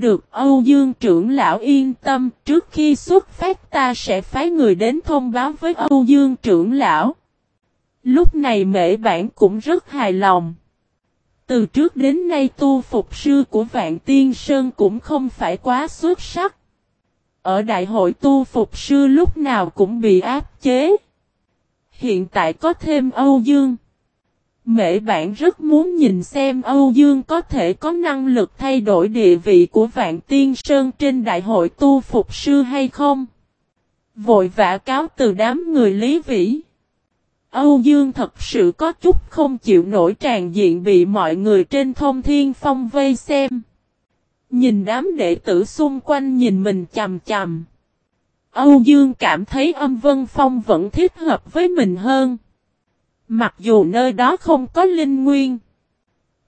Được Âu Dương trưởng lão yên tâm, trước khi xuất phát ta sẽ phái người đến thông báo với Âu Dương trưởng lão. Lúc này mễ bản cũng rất hài lòng. Từ trước đến nay tu phục sư của Vạn Tiên Sơn cũng không phải quá xuất sắc. Ở đại hội tu phục sư lúc nào cũng bị áp chế. Hiện tại có thêm Âu Dương. Mễ bản rất muốn nhìn xem Âu Dương có thể có năng lực thay đổi địa vị của Vạn Tiên Sơn trên đại hội tu phục sư hay không. Vội vã cáo từ đám người Lý Vĩ. Âu Dương thật sự có chút không chịu nổi tràn diện bị mọi người trên thông thiên phong vây xem. Nhìn đám đệ tử xung quanh nhìn mình chầm chầm. Âu Dương cảm thấy âm vân phong vẫn thích hợp với mình hơn. Mặc dù nơi đó không có linh nguyên.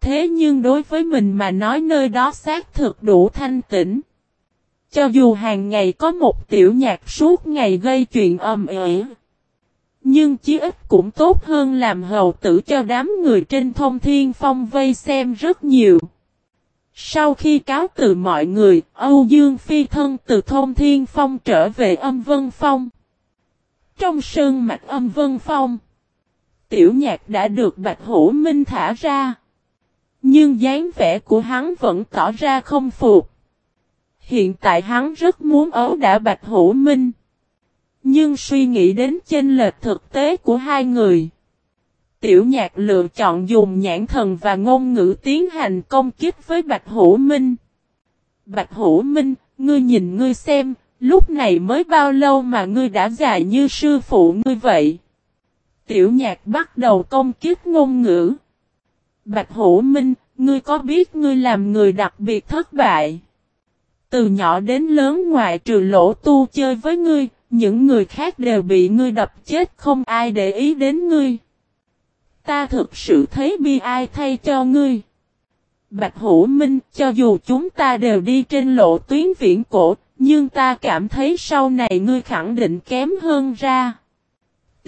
Thế nhưng đối với mình mà nói nơi đó xác thực đủ thanh tĩnh. Cho dù hàng ngày có một tiểu nhạc suốt ngày gây chuyện ầm ĩ. Nhưng chí ít cũng tốt hơn làm hầu tử cho đám người trên thông thiên phong vây xem rất nhiều. Sau khi cáo từ mọi người, Âu Dương Phi thân từ thông thiên phong trở về âm vân phong. Trong sơn mạch âm vân phong, tiểu nhạc đã được Bạch Hữu Minh thả ra. Nhưng dáng vẻ của hắn vẫn tỏ ra không phục. Hiện tại hắn rất muốn ấu đả Bạch Hữu Minh. Nhưng suy nghĩ đến chênh lệch thực tế của hai người. Tiểu nhạc lựa chọn dùng nhãn thần và ngôn ngữ tiến hành công kích với Bạch Hữu Minh. Bạch Hữu Minh, ngươi nhìn ngươi xem, lúc này mới bao lâu mà ngươi đã già như sư phụ ngươi vậy? Tiểu nhạc bắt đầu công kích ngôn ngữ. Bạch Hữu Minh, ngươi có biết ngươi làm người đặc biệt thất bại? Từ nhỏ đến lớn ngoại trừ lỗ tu chơi với ngươi, những người khác đều bị ngươi đập chết không ai để ý đến ngươi. Ta thực sự thấy bi ai thay cho ngươi. Bạch Hữu Minh, cho dù chúng ta đều đi trên lộ tuyến viễn cổ, nhưng ta cảm thấy sau này ngươi khẳng định kém hơn ra.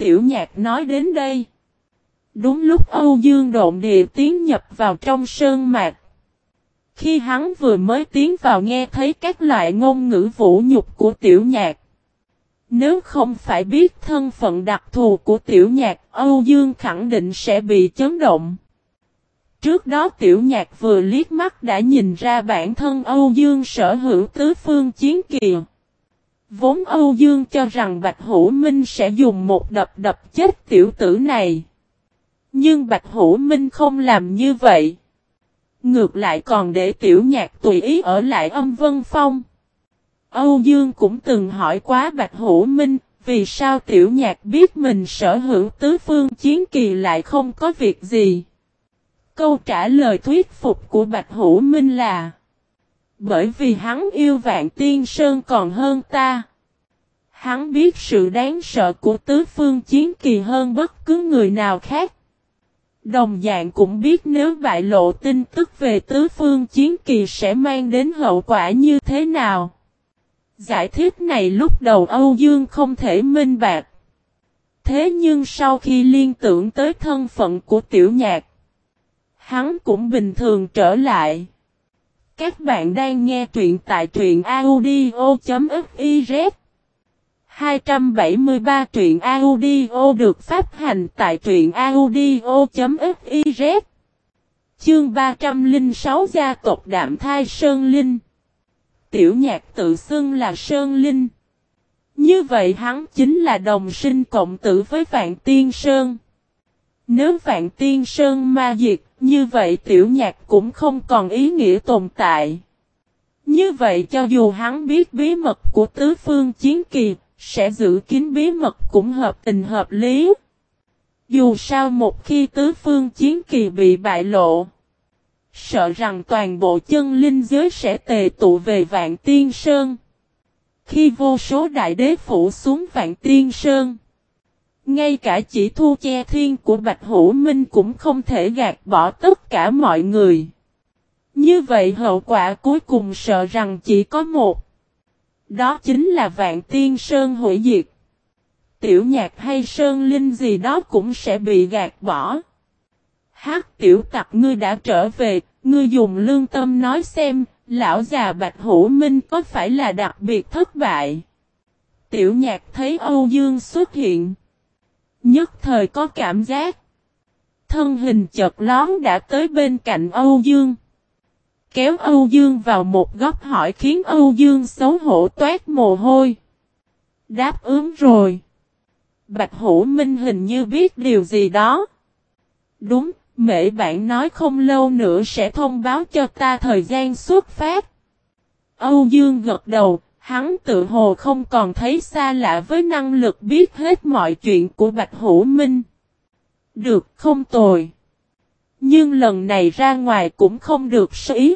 Tiểu nhạc nói đến đây. Đúng lúc Âu Dương độn địa tiến nhập vào trong sơn mạc. Khi hắn vừa mới tiến vào nghe thấy các loại ngôn ngữ vũ nhục của tiểu nhạc. Nếu không phải biết thân phận đặc thù của tiểu nhạc, Âu Dương khẳng định sẽ bị chấn động. Trước đó tiểu nhạc vừa liếc mắt đã nhìn ra bản thân Âu Dương sở hữu tứ phương chiến kìa. Vốn Âu Dương cho rằng Bạch Hữu Minh sẽ dùng một đập đập chết tiểu tử này. Nhưng Bạch Hữu Minh không làm như vậy. Ngược lại còn để tiểu nhạc tùy ý ở lại âm vân phong. Âu Dương cũng từng hỏi quá Bạch Hữu Minh, vì sao tiểu nhạc biết mình sở hữu tứ phương chiến kỳ lại không có việc gì. Câu trả lời thuyết phục của Bạch Hữu Minh là bởi vì hắn yêu vạn tiên sơn còn hơn ta. Hắn biết sự đáng sợ của tứ phương chiến kỳ hơn bất cứ người nào khác. Đồng dạng cũng biết nếu bại lộ tin tức về tứ phương chiến kỳ sẽ mang đến hậu quả như thế nào. Giải thích này lúc đầu Âu Dương không thể minh bạc. Thế nhưng sau khi liên tưởng tới thân phận của tiểu nhạc, hắn cũng bình thường trở lại. Các bạn đang nghe truyện tại truyện audio.fiz 273 truyện audio được phát hành tại truyện audio.fiz Chương 306 gia tộc Đạm Thai Sơn Linh Tiểu nhạc tự xưng là Sơn Linh. Như vậy hắn chính là đồng sinh cộng tử với Vạn Tiên Sơn. Nếu Vạn Tiên Sơn ma diệt, như vậy tiểu nhạc cũng không còn ý nghĩa tồn tại. Như vậy cho dù hắn biết bí mật của tứ phương chiến kỳ, sẽ giữ kín bí mật cũng hợp tình hợp lý. Dù sao một khi tứ phương chiến kỳ bị bại lộ, Sợ rằng toàn bộ chân linh giới sẽ tề tụ về Vạn Tiên Sơn. Khi vô số đại đế phủ xuống Vạn Tiên Sơn. Ngay cả chỉ thu che thiên của Bạch Hữu Minh cũng không thể gạt bỏ tất cả mọi người. Như vậy hậu quả cuối cùng sợ rằng chỉ có một. Đó chính là Vạn Tiên Sơn hủy diệt. Tiểu nhạc hay Sơn Linh gì đó cũng sẽ bị gạt bỏ. Hát tiểu tặc ngươi đã trở về, ngươi dùng lương tâm nói xem, Lão già Bạch Hữu Minh có phải là đặc biệt thất bại? Tiểu nhạc thấy Âu Dương xuất hiện. Nhất thời có cảm giác. Thân hình chợt lón đã tới bên cạnh Âu Dương. Kéo Âu Dương vào một góc hỏi khiến Âu Dương xấu hổ toát mồ hôi. Đáp ứng rồi. Bạch Hữu Minh hình như biết điều gì đó. Đúng, mẹ bạn nói không lâu nữa sẽ thông báo cho ta thời gian xuất phát. Âu Dương gật đầu, hắn tự hồ không còn thấy xa lạ với năng lực biết hết mọi chuyện của Bạch Hữu Minh. Được, không tồi. Nhưng lần này ra ngoài cũng không được sĩ.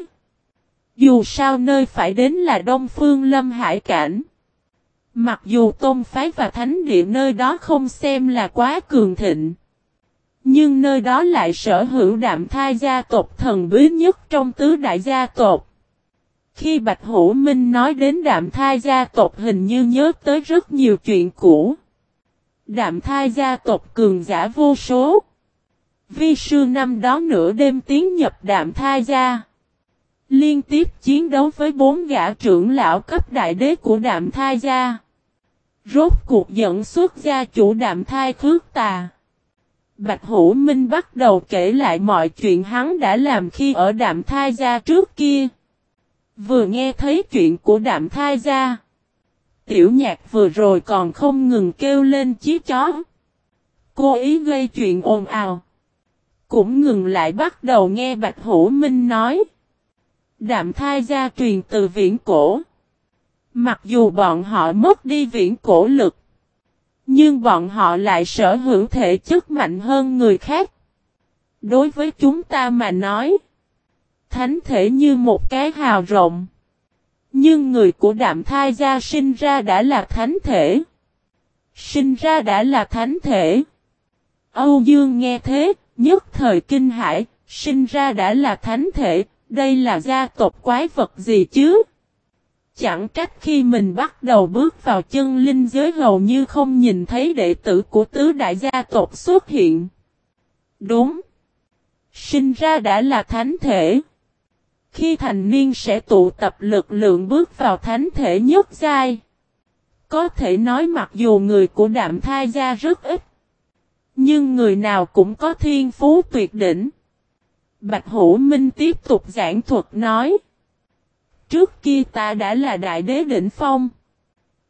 Dù sao nơi phải đến là Đông Phương Lâm Hải Cảnh. Mặc dù tôn phái và thánh địa nơi đó không xem là quá cường thịnh. Nhưng nơi đó lại sở hữu đạm thai gia tộc thần bí nhất trong tứ đại gia tộc. Khi Bạch Hữu Minh nói đến đạm thai gia tộc hình như nhớ tới rất nhiều chuyện cũ. Đạm thai gia tộc cường giả vô số. Vi sư năm đó nửa đêm tiến nhập đạm thai gia. Liên tiếp chiến đấu với bốn gã trưởng lão cấp đại đế của đạm thai gia. Rốt cuộc dẫn xuất gia chủ đạm thai khước tà. Bạch Hữu Minh bắt đầu kể lại mọi chuyện hắn đã làm khi ở đạm thai gia trước kia. Vừa nghe thấy chuyện của đạm thai gia. Tiểu nhạc vừa rồi còn không ngừng kêu lên chiếc chó. Cô ý gây chuyện ồn ào. Cũng ngừng lại bắt đầu nghe Bạch Hữu Minh nói. Đạm thai gia truyền từ viễn cổ. Mặc dù bọn họ mất đi viễn cổ lực. Nhưng bọn họ lại sở hữu thể chất mạnh hơn người khác. Đối với chúng ta mà nói. Thánh thể như một cái hào rộng. Nhưng người của đạm thai gia sinh ra đã là thánh thể. Sinh ra đã là thánh thể. Âu Dương nghe thế, nhất thời kinh hải, sinh ra đã là thánh thể, đây là gia tộc quái vật gì chứ? Chẳng trách khi mình bắt đầu bước vào chân linh giới hầu như không nhìn thấy đệ tử của tứ đại gia tộc xuất hiện. Đúng. Sinh ra đã là thánh thể. Khi thành niên sẽ tụ tập lực lượng bước vào thánh thể nhất giai. Có thể nói mặc dù người của đạm thai gia rất ít. Nhưng người nào cũng có thiên phú tuyệt đỉnh. Bạch Hữu Minh tiếp tục giảng thuật nói. Trước kia ta đã là đại đế đỉnh phong.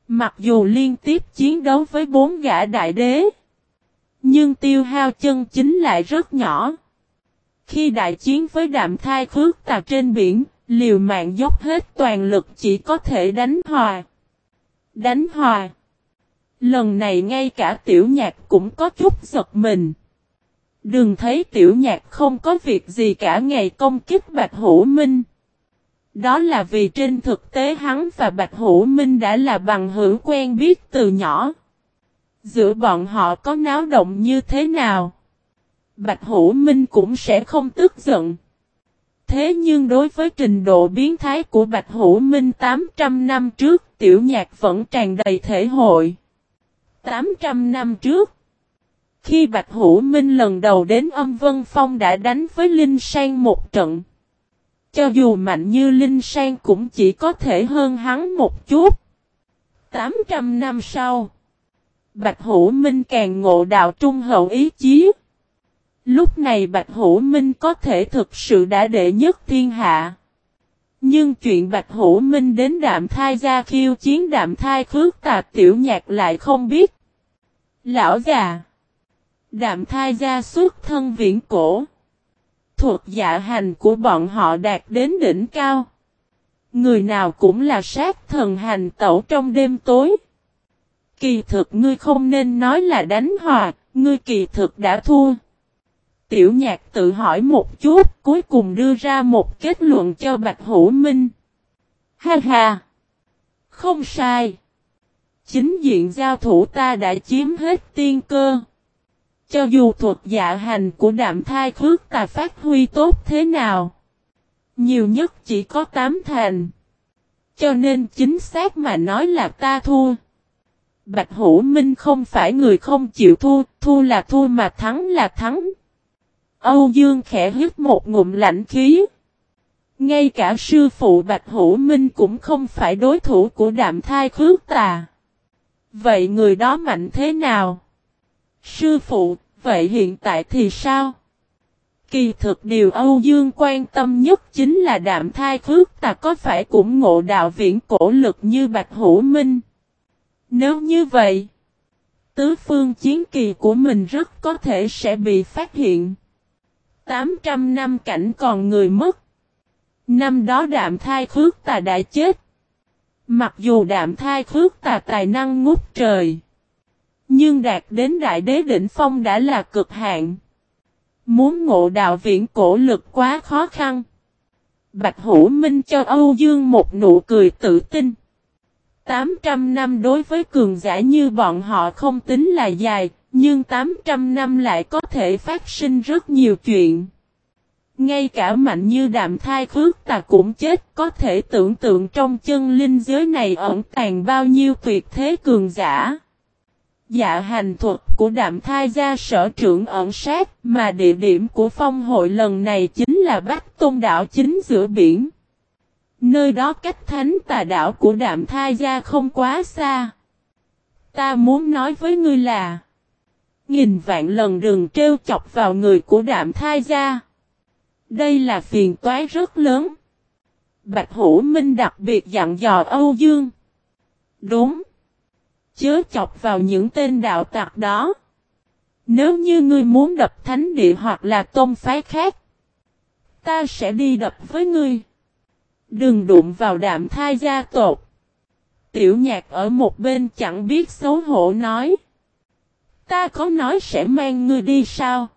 Mặc dù liên tiếp chiến đấu với bốn gã đại đế. Nhưng tiêu hao chân chính lại rất nhỏ. Khi đại chiến với đạm thai khước tà trên biển, liều mạng dốc hết toàn lực chỉ có thể đánh hòa. Đánh hòa. Lần này ngay cả tiểu nhạc cũng có chút giật mình. Đừng thấy tiểu nhạc không có việc gì cả ngày công kích Bạch Hữu Minh. Đó là vì trên thực tế hắn và Bạch Hữu Minh đã là bằng hữu quen biết từ nhỏ. Giữa bọn họ có náo động như thế nào? Bạch Hữu Minh cũng sẽ không tức giận. Thế nhưng đối với trình độ biến thái của Bạch Hữu Minh 800 năm trước, tiểu nhạc vẫn tràn đầy thể hội. 800 năm trước, khi Bạch Hữu Minh lần đầu đến âm Vân Phong đã đánh với Linh Sang một trận. Cho dù mạnh như Linh Sang cũng chỉ có thể hơn hắn một chút. 800 năm sau, Bạch Hữu Minh càng ngộ đạo trung hậu ý chí. Lúc này Bạch Hữu Minh có thể thực sự đã đệ nhất thiên hạ. Nhưng chuyện Bạch Hữu Minh đến đạm thai ra khiêu chiến đạm thai khước tà tiểu nhạc lại không biết. Lão già Đạm thai gia xuất thân viễn cổ. Thuật dạ hành của bọn họ đạt đến đỉnh cao. Người nào cũng là sát thần hành tẩu trong đêm tối. Kỳ thực ngươi không nên nói là đánh hòa, ngươi kỳ thực đã thua. Tiểu nhạc tự hỏi một chút, cuối cùng đưa ra một kết luận cho Bạch Hữu Minh. Ha ha! Không sai! Chính diện giao thủ ta đã chiếm hết tiên cơ. Cho dù thuật dạ hành của đạm thai khước tà phát huy tốt thế nào. Nhiều nhất chỉ có tám thành. Cho nên chính xác mà nói là ta thua. Bạch Hữu Minh không phải người không chịu thua, thua là thua mà thắng là thắng. Âu Dương khẽ hít một ngụm lạnh khí. Ngay cả sư phụ Bạch Hữu Minh cũng không phải đối thủ của đạm thai khước tà. Vậy người đó mạnh thế nào? Sư phụ, vậy hiện tại thì sao? Kỳ thực điều Âu Dương quan tâm nhất chính là đạm thai khước tà có phải cũng ngộ đạo viễn cổ lực như Bạch Hữu Minh. Nếu như vậy, tứ phương chiến kỳ của mình rất có thể sẽ bị phát hiện. 800 năm cảnh còn người mất. Năm đó đạm thai khước tà đã chết. Mặc dù đạm thai khước tà tài năng ngút trời. Nhưng đạt đến đại đế đỉnh phong đã là cực hạn. Muốn ngộ đạo viễn cổ lực quá khó khăn. Bạch Hữu Minh cho Âu Dương một nụ cười tự tin. 800 năm đối với cường giả như bọn họ không tính là dài, nhưng 800 năm lại có thể phát sinh rất nhiều chuyện. Ngay cả mạnh như đạm thai khước ta cũng chết có thể tưởng tượng trong chân linh giới này ẩn tàng bao nhiêu tuyệt thế cường giả. Dạ hành thuật của đạm thai gia sở trưởng ẩn sát mà địa điểm của phong hội lần này chính là Bắc Tôn đảo chính giữa biển. Nơi đó cách thánh tà đảo của đạm tha gia không quá xa. Ta muốn nói với ngươi là, Nghìn vạn lần đừng trêu chọc vào người của đạm thai gia. Đây là phiền toái rất lớn. Bạch Hữu Minh đặc biệt dặn dò Âu Dương. Đúng. Chớ chọc vào những tên đạo tặc đó. Nếu như ngươi muốn đập thánh địa hoặc là tôn phái khác. Ta sẽ đi đập với ngươi. Đừng đụng vào đạm thai gia tột. Tiểu nhạc ở một bên chẳng biết xấu hổ nói. Ta có nói sẽ mang ngươi đi sao?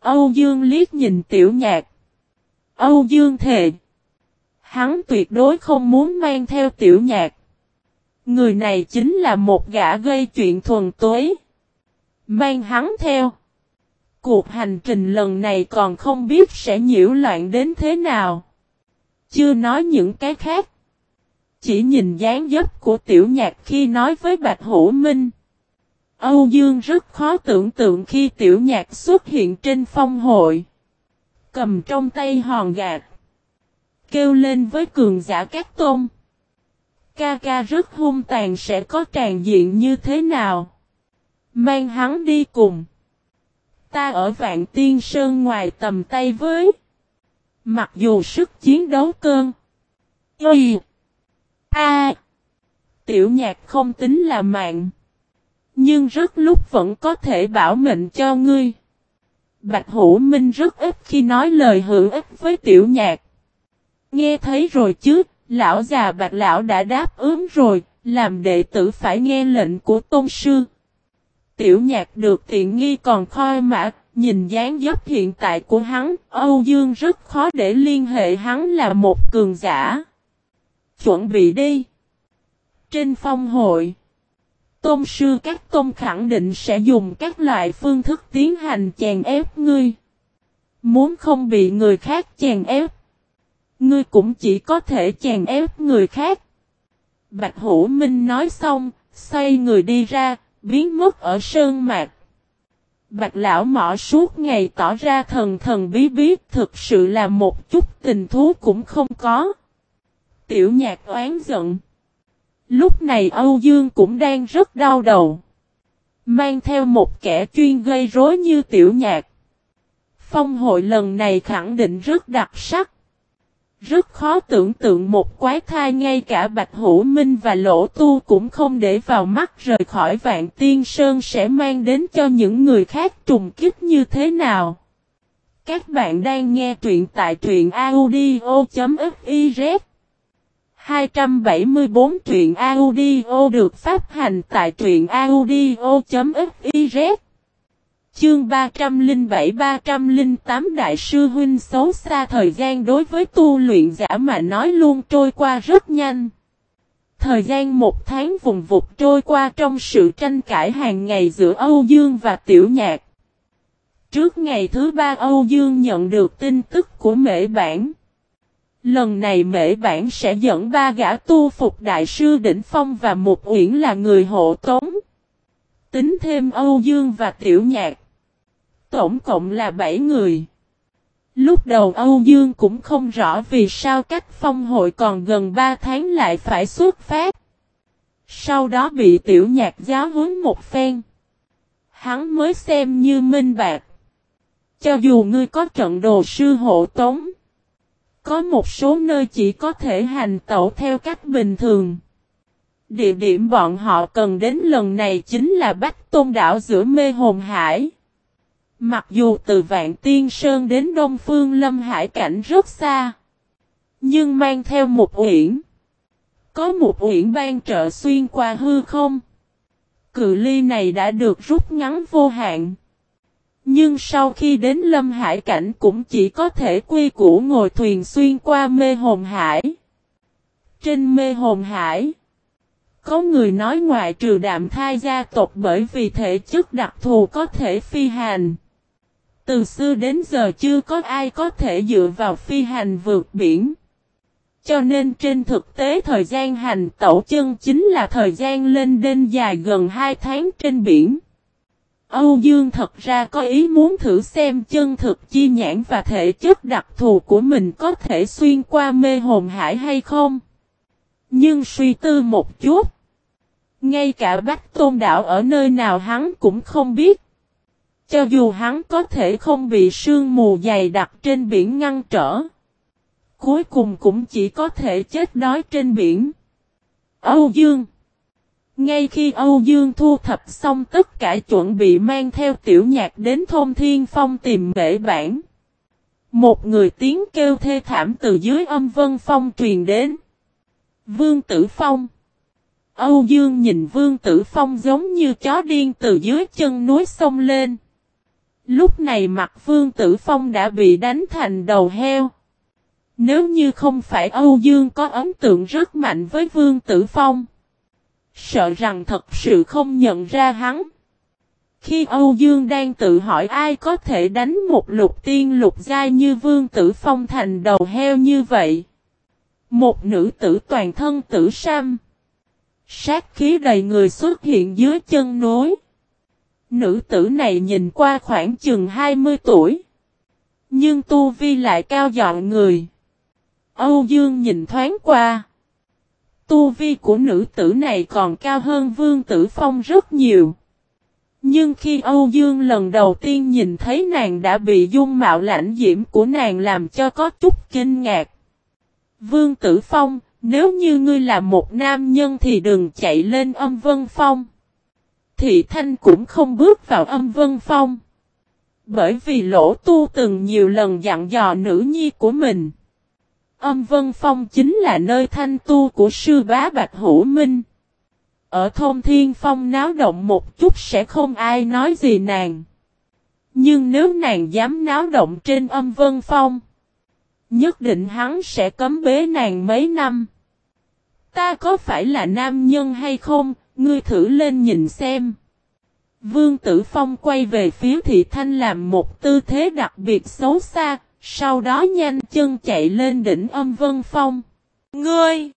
Âu Dương liếc nhìn tiểu nhạc. Âu Dương thề. Hắn tuyệt đối không muốn mang theo tiểu nhạc. Người này chính là một gã gây chuyện thuần tối. Mang hắn theo. Cuộc hành trình lần này còn không biết sẽ nhiễu loạn đến thế nào. Chưa nói những cái khác. Chỉ nhìn dáng dấp của tiểu nhạc khi nói với Bạch Hữu Minh. Âu Dương rất khó tưởng tượng khi tiểu nhạc xuất hiện trên phong hội. Cầm trong tay hòn gạt. Kêu lên với cường giả các tôn. Ca ca rất hung tàn sẽ có tràn diện như thế nào? Mang hắn đi cùng. Ta ở vạn tiên sơn ngoài tầm tay với. Mặc dù sức chiến đấu cơn. Y. A. Tiểu nhạc không tính là mạng. Nhưng rất lúc vẫn có thể bảo mệnh cho ngươi. Bạch Hữu Minh rất ít khi nói lời hữu ích với tiểu nhạc. Nghe thấy rồi chứ, lão già bạch lão đã đáp ứng rồi, làm đệ tử phải nghe lệnh của tôn sư. Tiểu nhạc được tiện nghi còn khoi mã, nhìn dáng dấp hiện tại của hắn, Âu Dương rất khó để liên hệ hắn là một cường giả. Chuẩn bị đi. Trên phong hội, tôn sư các tôn khẳng định sẽ dùng các loại phương thức tiến hành chèn ép ngươi. Muốn không bị người khác chèn ép. Ngươi cũng chỉ có thể chèn ép người khác. Bạch Hữu Minh nói xong, xoay người đi ra, biến mất ở sơn mạc. Bạch lão mỏ suốt ngày tỏ ra thần thần bí bí, thực sự là một chút tình thú cũng không có. Tiểu nhạc oán giận. Lúc này Âu Dương cũng đang rất đau đầu. Mang theo một kẻ chuyên gây rối như tiểu nhạc. Phong hội lần này khẳng định rất đặc sắc. Rất khó tưởng tượng một quái thai ngay cả Bạch Hữu Minh và Lỗ Tu cũng không để vào mắt rời khỏi Vạn Tiên Sơn sẽ mang đến cho những người khác trùng kích như thế nào. Các bạn đang nghe truyện tại truyện audio.fiz 274 truyện audio được phát hành tại truyện audio.fiz Chương 307-308 Đại sư Huynh xấu xa thời gian đối với tu luyện giả mà nói luôn trôi qua rất nhanh. Thời gian một tháng vùng vụt trôi qua trong sự tranh cãi hàng ngày giữa Âu Dương và Tiểu Nhạc. Trước ngày thứ ba, Âu Dương nhận được tin tức của mễ bản. Lần này mễ bản sẽ dẫn ba gã tu phục đại sư Đỉnh Phong và một uyển là người hộ tống. Tính thêm Âu Dương và Tiểu Nhạc tổng cộng là 7 người. Lúc đầu Âu Dương cũng không rõ vì sao cách phong hội còn gần 3 tháng lại phải xuất phát. Sau đó bị tiểu nhạc giáo huấn một phen. Hắn mới xem như minh bạc. Cho dù ngươi có trận đồ sư hộ tống. Có một số nơi chỉ có thể hành tẩu theo cách bình thường. Địa điểm bọn họ cần đến lần này chính là Bách Tôn đảo giữa mê hồn hải. Mặc dù từ Vạn Tiên Sơn đến Đông Phương Lâm Hải cảnh rất xa. Nhưng mang theo một uyển. Có một uyển ban trợ xuyên qua hư không. Cự ly này đã được rút ngắn vô hạn. Nhưng sau khi đến Lâm Hải cảnh cũng chỉ có thể quy củ ngồi thuyền xuyên qua mê hồn hải. Trên mê hồn hải. Có người nói ngoại trừ đạm thai gia tộc bởi vì thể chất đặc thù có thể phi hành. Từ xưa đến giờ chưa có ai có thể dựa vào phi hành vượt biển. Cho nên trên thực tế thời gian hành tẩu chân chính là thời gian lên đên dài gần 2 tháng trên biển. Âu Dương thật ra có ý muốn thử xem chân thực chi nhãn và thể chất đặc thù của mình có thể xuyên qua mê hồn hải hay không. Nhưng suy tư một chút. Ngay cả Bách Tôn Đạo ở nơi nào hắn cũng không biết. Cho dù hắn có thể không bị sương mù dày đặc trên biển ngăn trở. Cuối cùng cũng chỉ có thể chết đói trên biển. Âu Dương Ngay khi Âu Dương thu thập xong tất cả chuẩn bị mang theo tiểu nhạc đến thôn Thiên Phong tìm bể bản. Một người tiếng kêu thê thảm từ dưới âm vân phong truyền đến. Vương Tử Phong Âu Dương nhìn Vương Tử Phong giống như chó điên từ dưới chân núi sông lên. Lúc này mặt Vương Tử Phong đã bị đánh thành đầu heo. Nếu như không phải Âu Dương có ấn tượng rất mạnh với Vương Tử Phong. Sợ rằng thật sự không nhận ra hắn. Khi Âu Dương đang tự hỏi ai có thể đánh một lục tiên lục giai như Vương Tử Phong thành đầu heo như vậy. Một nữ tử toàn thân tử sam. Sát khí đầy người xuất hiện dưới chân núi. Nữ tử này nhìn qua khoảng chừng 20 tuổi. Nhưng tu vi lại cao dọn người. Âu Dương nhìn thoáng qua. Tu vi của nữ tử này còn cao hơn Vương Tử Phong rất nhiều. Nhưng khi Âu Dương lần đầu tiên nhìn thấy nàng đã bị dung mạo lãnh diễm của nàng làm cho có chút kinh ngạc. Vương Tử Phong, nếu như ngươi là một nam nhân thì đừng chạy lên âm vân phong. Thị Thanh cũng không bước vào âm vân phong. Bởi vì lỗ tu từng nhiều lần dặn dò nữ nhi của mình. Âm vân phong chính là nơi thanh tu của sư bá Bạch Hữu Minh. Ở thôn thiên phong náo động một chút sẽ không ai nói gì nàng. Nhưng nếu nàng dám náo động trên âm vân phong. Nhất định hắn sẽ cấm bế nàng mấy năm. Ta có phải là nam nhân hay không, ngươi thử lên nhìn xem. Vương Tử Phong quay về phía thị thanh làm một tư thế đặc biệt xấu xa, sau đó nhanh chân chạy lên đỉnh âm vân phong. Ngươi!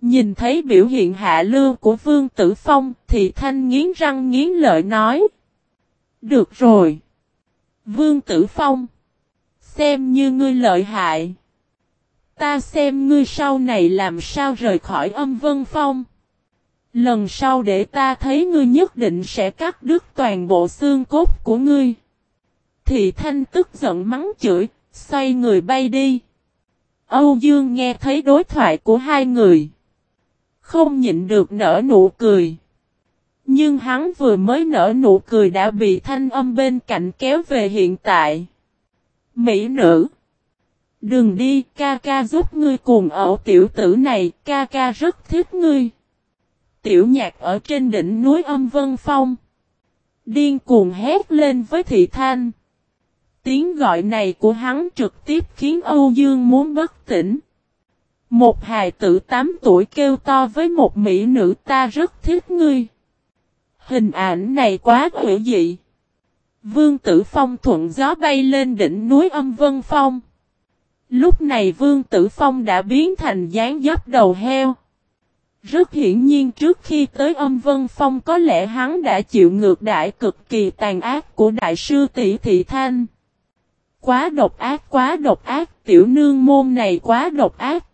Nhìn thấy biểu hiện hạ lưu của Vương Tử Phong, thị thanh nghiến răng nghiến lợi nói. Được rồi! Vương Tử Phong! Xem như ngươi lợi hại. Ta xem ngươi sau này làm sao rời khỏi âm vân phong. Lần sau để ta thấy ngươi nhất định sẽ cắt đứt toàn bộ xương cốt của ngươi. Thị thanh tức giận mắng chửi, xoay người bay đi. Âu Dương nghe thấy đối thoại của hai người. Không nhịn được nở nụ cười. Nhưng hắn vừa mới nở nụ cười đã bị thanh âm bên cạnh kéo về hiện tại. Mỹ nữ. Đừng đi, ca ca giúp ngươi cùng ẩu tiểu tử này, ca ca rất thích ngươi. Tiểu nhạc ở trên đỉnh núi âm vân phong. Điên cuồng hét lên với thị thanh. Tiếng gọi này của hắn trực tiếp khiến Âu Dương muốn bất tỉnh. Một hài tử 8 tuổi kêu to với một mỹ nữ ta rất thích ngươi. Hình ảnh này quá hữu dị. Vương Tử Phong thuận gió bay lên đỉnh núi âm vân phong. Lúc này Vương Tử Phong đã biến thành dáng dấp đầu heo. Rất hiển nhiên trước khi tới âm vân phong có lẽ hắn đã chịu ngược đại cực kỳ tàn ác của đại sư tỷ thị thanh. Quá độc ác quá độc ác tiểu nương môn này quá độc ác.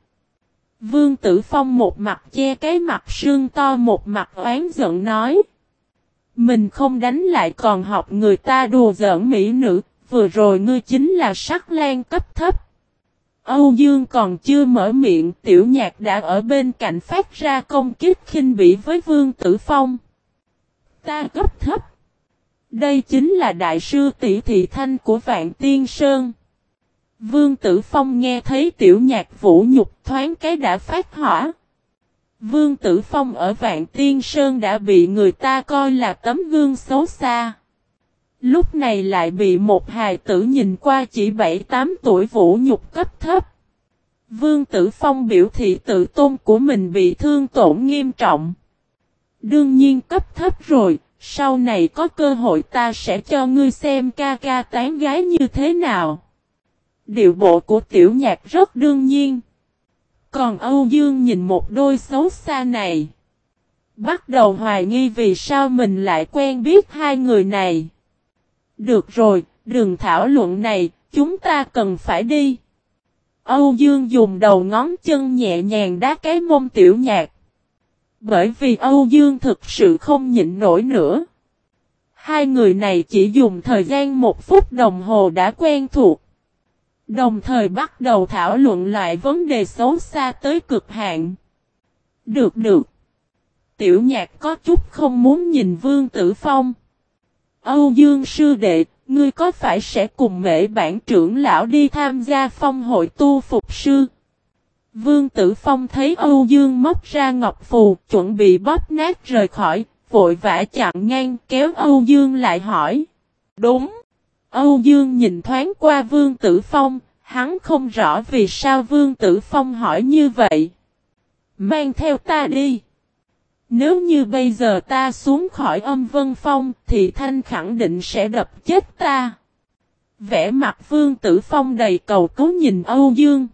Vương Tử Phong một mặt che cái mặt sương to một mặt oán giận nói. Mình không đánh lại còn học người ta đùa giỡn mỹ nữ, vừa rồi ngươi chính là sắc lan cấp thấp. Âu Dương còn chưa mở miệng, tiểu nhạc đã ở bên cạnh phát ra công kích khinh bỉ với Vương Tử Phong. Ta cấp thấp. Đây chính là đại sư tỷ thị thanh của Vạn Tiên Sơn. Vương Tử Phong nghe thấy tiểu nhạc vũ nhục thoáng cái đã phát hỏa. Vương Tử Phong ở Vạn Tiên Sơn đã bị người ta coi là tấm gương xấu xa. Lúc này lại bị một hài tử nhìn qua chỉ 7-8 tuổi vũ nhục cấp thấp. Vương Tử Phong biểu thị tự tôn của mình bị thương tổn nghiêm trọng. Đương nhiên cấp thấp rồi, sau này có cơ hội ta sẽ cho ngươi xem ca ca tán gái như thế nào. Điệu bộ của tiểu nhạc rất đương nhiên. Còn Âu Dương nhìn một đôi xấu xa này. Bắt đầu hoài nghi vì sao mình lại quen biết hai người này. Được rồi, đừng thảo luận này, chúng ta cần phải đi. Âu Dương dùng đầu ngón chân nhẹ nhàng đá cái mông tiểu nhạc. Bởi vì Âu Dương thực sự không nhịn nổi nữa. Hai người này chỉ dùng thời gian một phút đồng hồ đã quen thuộc. Đồng thời bắt đầu thảo luận lại vấn đề xấu xa tới cực hạn. Được được. Tiểu nhạc có chút không muốn nhìn Vương Tử Phong. Âu Dương sư đệ, ngươi có phải sẽ cùng mệ bản trưởng lão đi tham gia phong hội tu phục sư? Vương Tử Phong thấy Âu Dương móc ra ngọc phù, chuẩn bị bóp nát rời khỏi, vội vã chặn ngang kéo Âu Dương lại hỏi. Đúng. Âu Dương nhìn thoáng qua Vương Tử Phong, hắn không rõ vì sao Vương Tử Phong hỏi như vậy. Mang theo ta đi. Nếu như bây giờ ta xuống khỏi âm vân phong thì Thanh khẳng định sẽ đập chết ta. Vẽ mặt Vương Tử Phong đầy cầu cứu nhìn Âu Dương.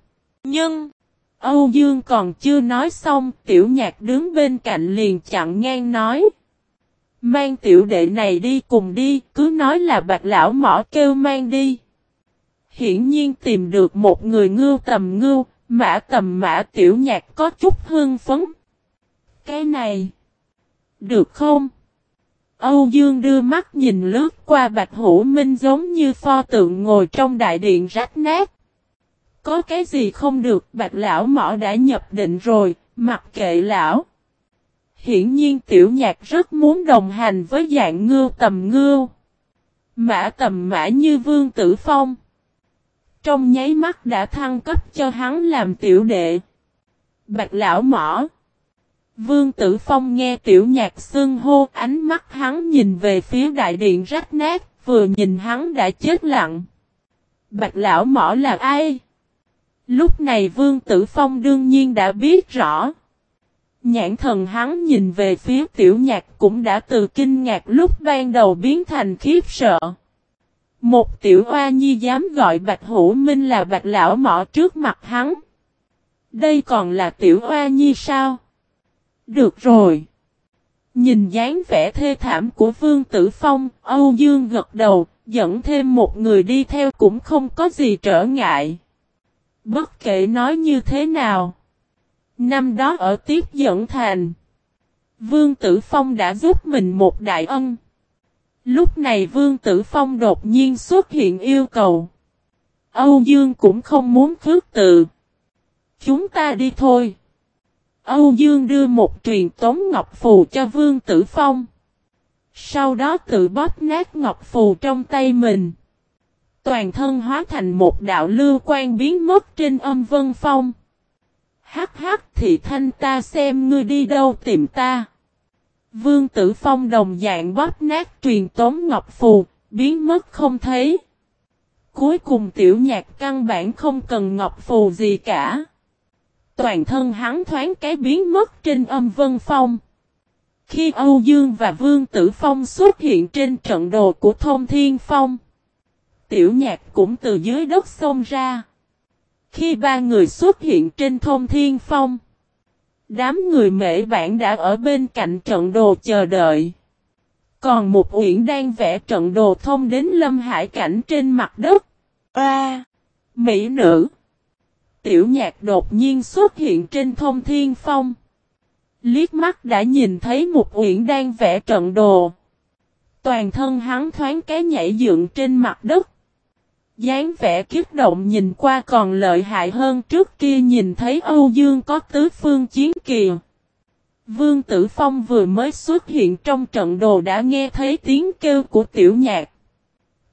Nhưng, Âu Dương còn chưa nói xong, tiểu nhạc đứng bên cạnh liền chặn ngang nói. Mang tiểu đệ này đi cùng đi, cứ nói là bạc lão mỏ kêu mang đi. Hiển nhiên tìm được một người ngưu tầm ngưu, mã tầm mã tiểu nhạc có chút hương phấn. Cái này, được không? Âu Dương đưa mắt nhìn lướt qua Bạch Hữu Minh giống như pho tượng ngồi trong đại điện rách nát. Có cái gì không được Bạch Lão Mỏ đã nhập định rồi, mặc kệ Lão. Hiển nhiên tiểu nhạc rất muốn đồng hành với dạng ngưu tầm ngưu. Mã tầm mã như Vương Tử Phong. Trong nháy mắt đã thăng cấp cho hắn làm tiểu đệ. Bạch Lão Mỏ. Vương Tử Phong nghe tiểu nhạc xưng hô ánh mắt hắn nhìn về phía đại điện rách nát, vừa nhìn hắn đã chết lặng. Bạch lão mỏ là ai? Lúc này Vương Tử Phong đương nhiên đã biết rõ. Nhãn thần hắn nhìn về phía tiểu nhạc cũng đã từ kinh ngạc lúc ban đầu biến thành khiếp sợ. Một tiểu oa nhi dám gọi Bạch Hữu Minh là Bạch Lão Mỏ trước mặt hắn. Đây còn là tiểu oa nhi sao? Được rồi. Nhìn dáng vẻ thê thảm của Vương Tử Phong, Âu Dương gật đầu, dẫn thêm một người đi theo cũng không có gì trở ngại. Bất kể nói như thế nào. Năm đó ở Tiếp Dẫn Thành, Vương Tử Phong đã giúp mình một đại ân. Lúc này Vương Tử Phong đột nhiên xuất hiện yêu cầu. Âu Dương cũng không muốn khước từ Chúng ta đi thôi. Âu Dương đưa một truyền tống ngọc phù cho Vương Tử Phong. Sau đó tự bóp nát ngọc phù trong tay mình. Toàn thân hóa thành một đạo lưu quan biến mất trên âm vân phong. Hắc hắc thì thanh ta xem ngươi đi đâu tìm ta. Vương Tử Phong đồng dạng bóp nát truyền tống ngọc phù, biến mất không thấy. Cuối cùng tiểu nhạc căn bản không cần ngọc phù gì cả. Toàn thân hắn thoáng cái biến mất trên âm vân phong. Khi Âu Dương và Vương Tử Phong xuất hiện trên trận đồ của Thông Thiên Phong, Tiểu Nhạc cũng từ dưới đất xông ra. Khi ba người xuất hiện trên Thông Thiên Phong, đám người mễ bản đã ở bên cạnh trận đồ chờ đợi. Còn một uyển đang vẽ trận đồ thông đến lâm hải cảnh trên mặt đất. A. Mỹ nữ. Tiểu nhạc đột nhiên xuất hiện trên thông thiên phong. Liếc mắt đã nhìn thấy một uyển đang vẽ trận đồ. Toàn thân hắn thoáng cái nhảy dựng trên mặt đất. dáng vẻ kiếp động nhìn qua còn lợi hại hơn trước kia nhìn thấy Âu Dương có tứ phương chiến kìa. Vương Tử Phong vừa mới xuất hiện trong trận đồ đã nghe thấy tiếng kêu của tiểu nhạc.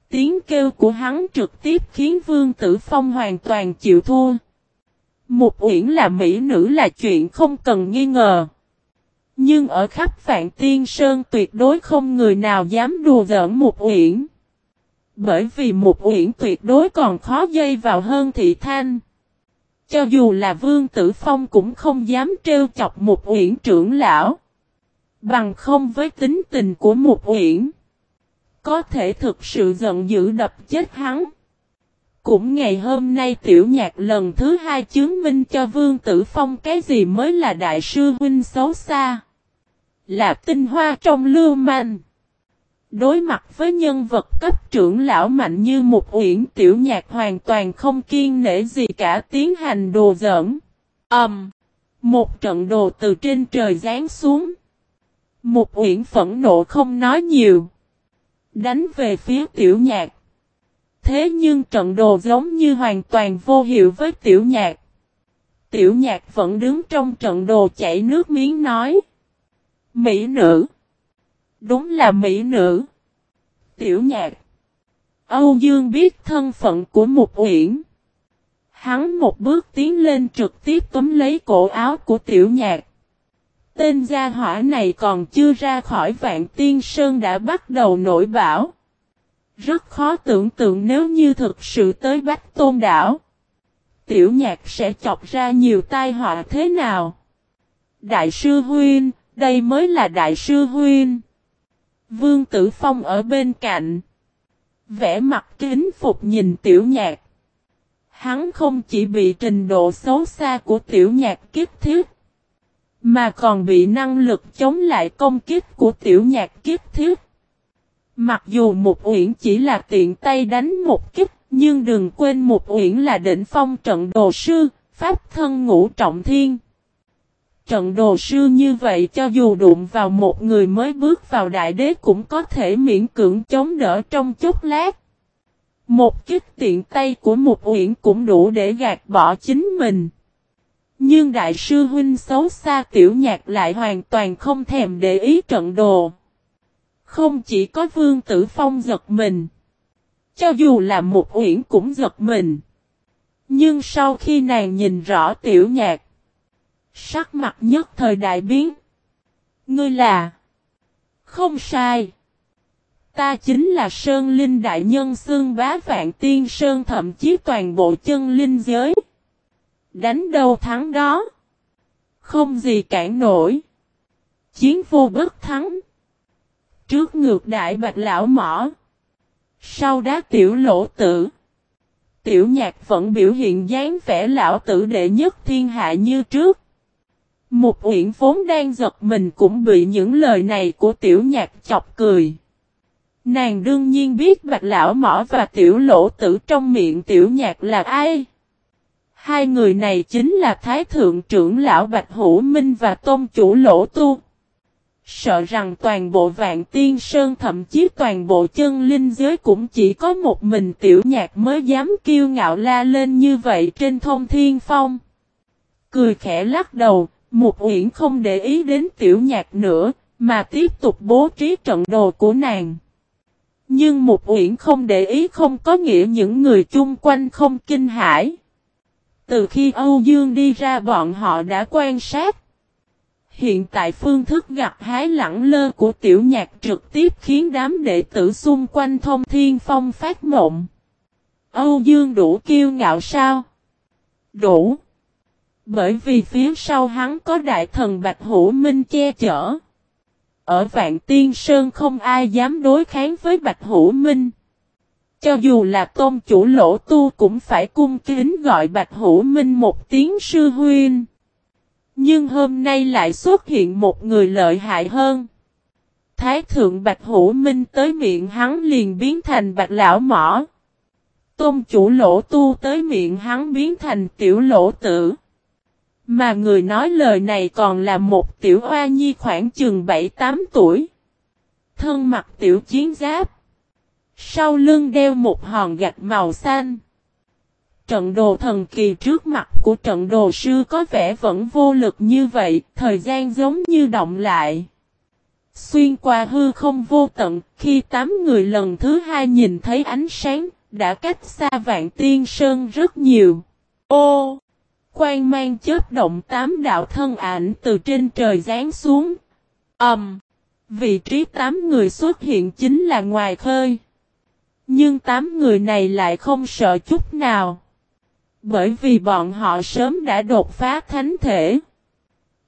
Tiếng kêu của hắn trực tiếp khiến Vương Tử Phong hoàn toàn chịu thua. Một uyển là mỹ nữ là chuyện không cần nghi ngờ. Nhưng ở khắp phạn Tiên Sơn tuyệt đối không người nào dám đùa giỡn một uyển. Bởi vì một uyển tuyệt đối còn khó dây vào hơn thị thanh. Cho dù là Vương Tử Phong cũng không dám trêu chọc một uyển trưởng lão. Bằng không với tính tình của một uyển. Có thể thực sự giận dữ đập chết hắn. Cũng ngày hôm nay tiểu nhạc lần thứ hai chứng minh cho Vương Tử Phong cái gì mới là đại sư huynh xấu xa. Là tinh hoa trong lưu manh. Đối mặt với nhân vật cấp trưởng lão mạnh như một uyển tiểu nhạc hoàn toàn không kiên nể gì cả tiến hành đồ giỡn. Ẩm. Um, một trận đồ từ trên trời giáng xuống. Một uyển phẫn nộ không nói nhiều. Đánh về phía tiểu nhạc. Thế nhưng trận đồ giống như hoàn toàn vô hiệu với tiểu nhạc. Tiểu nhạc vẫn đứng trong trận đồ chảy nước miếng nói. Mỹ nữ. Đúng là mỹ nữ. Tiểu nhạc. Âu Dương biết thân phận của một uyển. Hắn một bước tiến lên trực tiếp tóm lấy cổ áo của tiểu nhạc. Tên gia hỏa này còn chưa ra khỏi vạn tiên sơn đã bắt đầu nổi bão. Rất khó tưởng tượng nếu như thực sự tới Bách Tôn Đảo. Tiểu nhạc sẽ chọc ra nhiều tai họa thế nào? Đại sư Huyên, đây mới là Đại sư Huyên. Vương Tử Phong ở bên cạnh. Vẽ mặt kính phục nhìn tiểu nhạc. Hắn không chỉ bị trình độ xấu xa của tiểu nhạc kiếp thiết. Mà còn bị năng lực chống lại công kiếp của tiểu nhạc kiếp thiết. Mặc dù một uyển chỉ là tiện tay đánh một kích, nhưng đừng quên một uyển là đỉnh phong trận đồ sư, pháp thân ngũ trọng thiên. Trận đồ sư như vậy cho dù đụng vào một người mới bước vào đại đế cũng có thể miễn cưỡng chống đỡ trong chốc lát. Một kích tiện tay của một uyển cũng đủ để gạt bỏ chính mình. Nhưng đại sư huynh xấu xa tiểu nhạc lại hoàn toàn không thèm để ý trận đồ. Không chỉ có vương tử phong giật mình. Cho dù là một uyển cũng giật mình. Nhưng sau khi nàng nhìn rõ tiểu nhạc. Sắc mặt nhất thời đại biến. Ngươi là. Không sai. Ta chính là Sơn Linh Đại Nhân Sương Bá Vạn Tiên Sơn thậm chí toàn bộ chân linh giới. Đánh đâu thắng đó. Không gì cản nổi. Chiến vô bất thắng. Trước ngược đại bạch lão mỏ. Sau đá tiểu lỗ tử. Tiểu nhạc vẫn biểu hiện dáng vẻ lão tử đệ nhất thiên hạ như trước. Một uyển vốn đang giật mình cũng bị những lời này của tiểu nhạc chọc cười. Nàng đương nhiên biết bạch lão mỏ và tiểu lỗ tử trong miệng tiểu nhạc là ai. Hai người này chính là Thái Thượng trưởng lão Bạch Hữu Minh và Tôn chủ Lỗ Tu. Sợ rằng toàn bộ vạn tiên sơn thậm chí toàn bộ chân linh giới cũng chỉ có một mình tiểu nhạc mới dám kiêu ngạo la lên như vậy trên thông thiên phong. Cười khẽ lắc đầu, một uyển không để ý đến tiểu nhạc nữa, mà tiếp tục bố trí trận đồ của nàng. Nhưng một uyển không để ý không có nghĩa những người chung quanh không kinh hãi. Từ khi Âu Dương đi ra bọn họ đã quan sát. Hiện tại phương thức gặp hái lẳng lơ của tiểu nhạc trực tiếp khiến đám đệ tử xung quanh thông thiên phong phát mộng. Âu Dương đủ kiêu ngạo sao? Đủ. Bởi vì phía sau hắn có đại thần Bạch Hữu Minh che chở. Ở Vạn Tiên Sơn không ai dám đối kháng với Bạch Hữu Minh. Cho dù là tôn chủ lỗ tu cũng phải cung kính gọi Bạch Hữu Minh một tiếng sư huynh. Nhưng hôm nay lại xuất hiện một người lợi hại hơn. Thái thượng Bạch Hữu Minh tới miệng hắn liền biến thành Bạch Lão Mỏ. Tôn chủ lỗ tu tới miệng hắn biến thành tiểu lỗ tử. Mà người nói lời này còn là một tiểu oa nhi khoảng chừng 7-8 tuổi. Thân mặc tiểu chiến giáp. Sau lưng đeo một hòn gạch màu xanh. Trận đồ thần kỳ trước mặt của trận đồ sư có vẻ vẫn vô lực như vậy, thời gian giống như động lại. Xuyên qua hư không vô tận, khi tám người lần thứ hai nhìn thấy ánh sáng, đã cách xa vạn tiên sơn rất nhiều. Ô! Quang mang chớp động tám đạo thân ảnh từ trên trời giáng xuống. Ẩm! Um, vị trí tám người xuất hiện chính là ngoài khơi. Nhưng tám người này lại không sợ chút nào. Bởi vì bọn họ sớm đã đột phá thánh thể.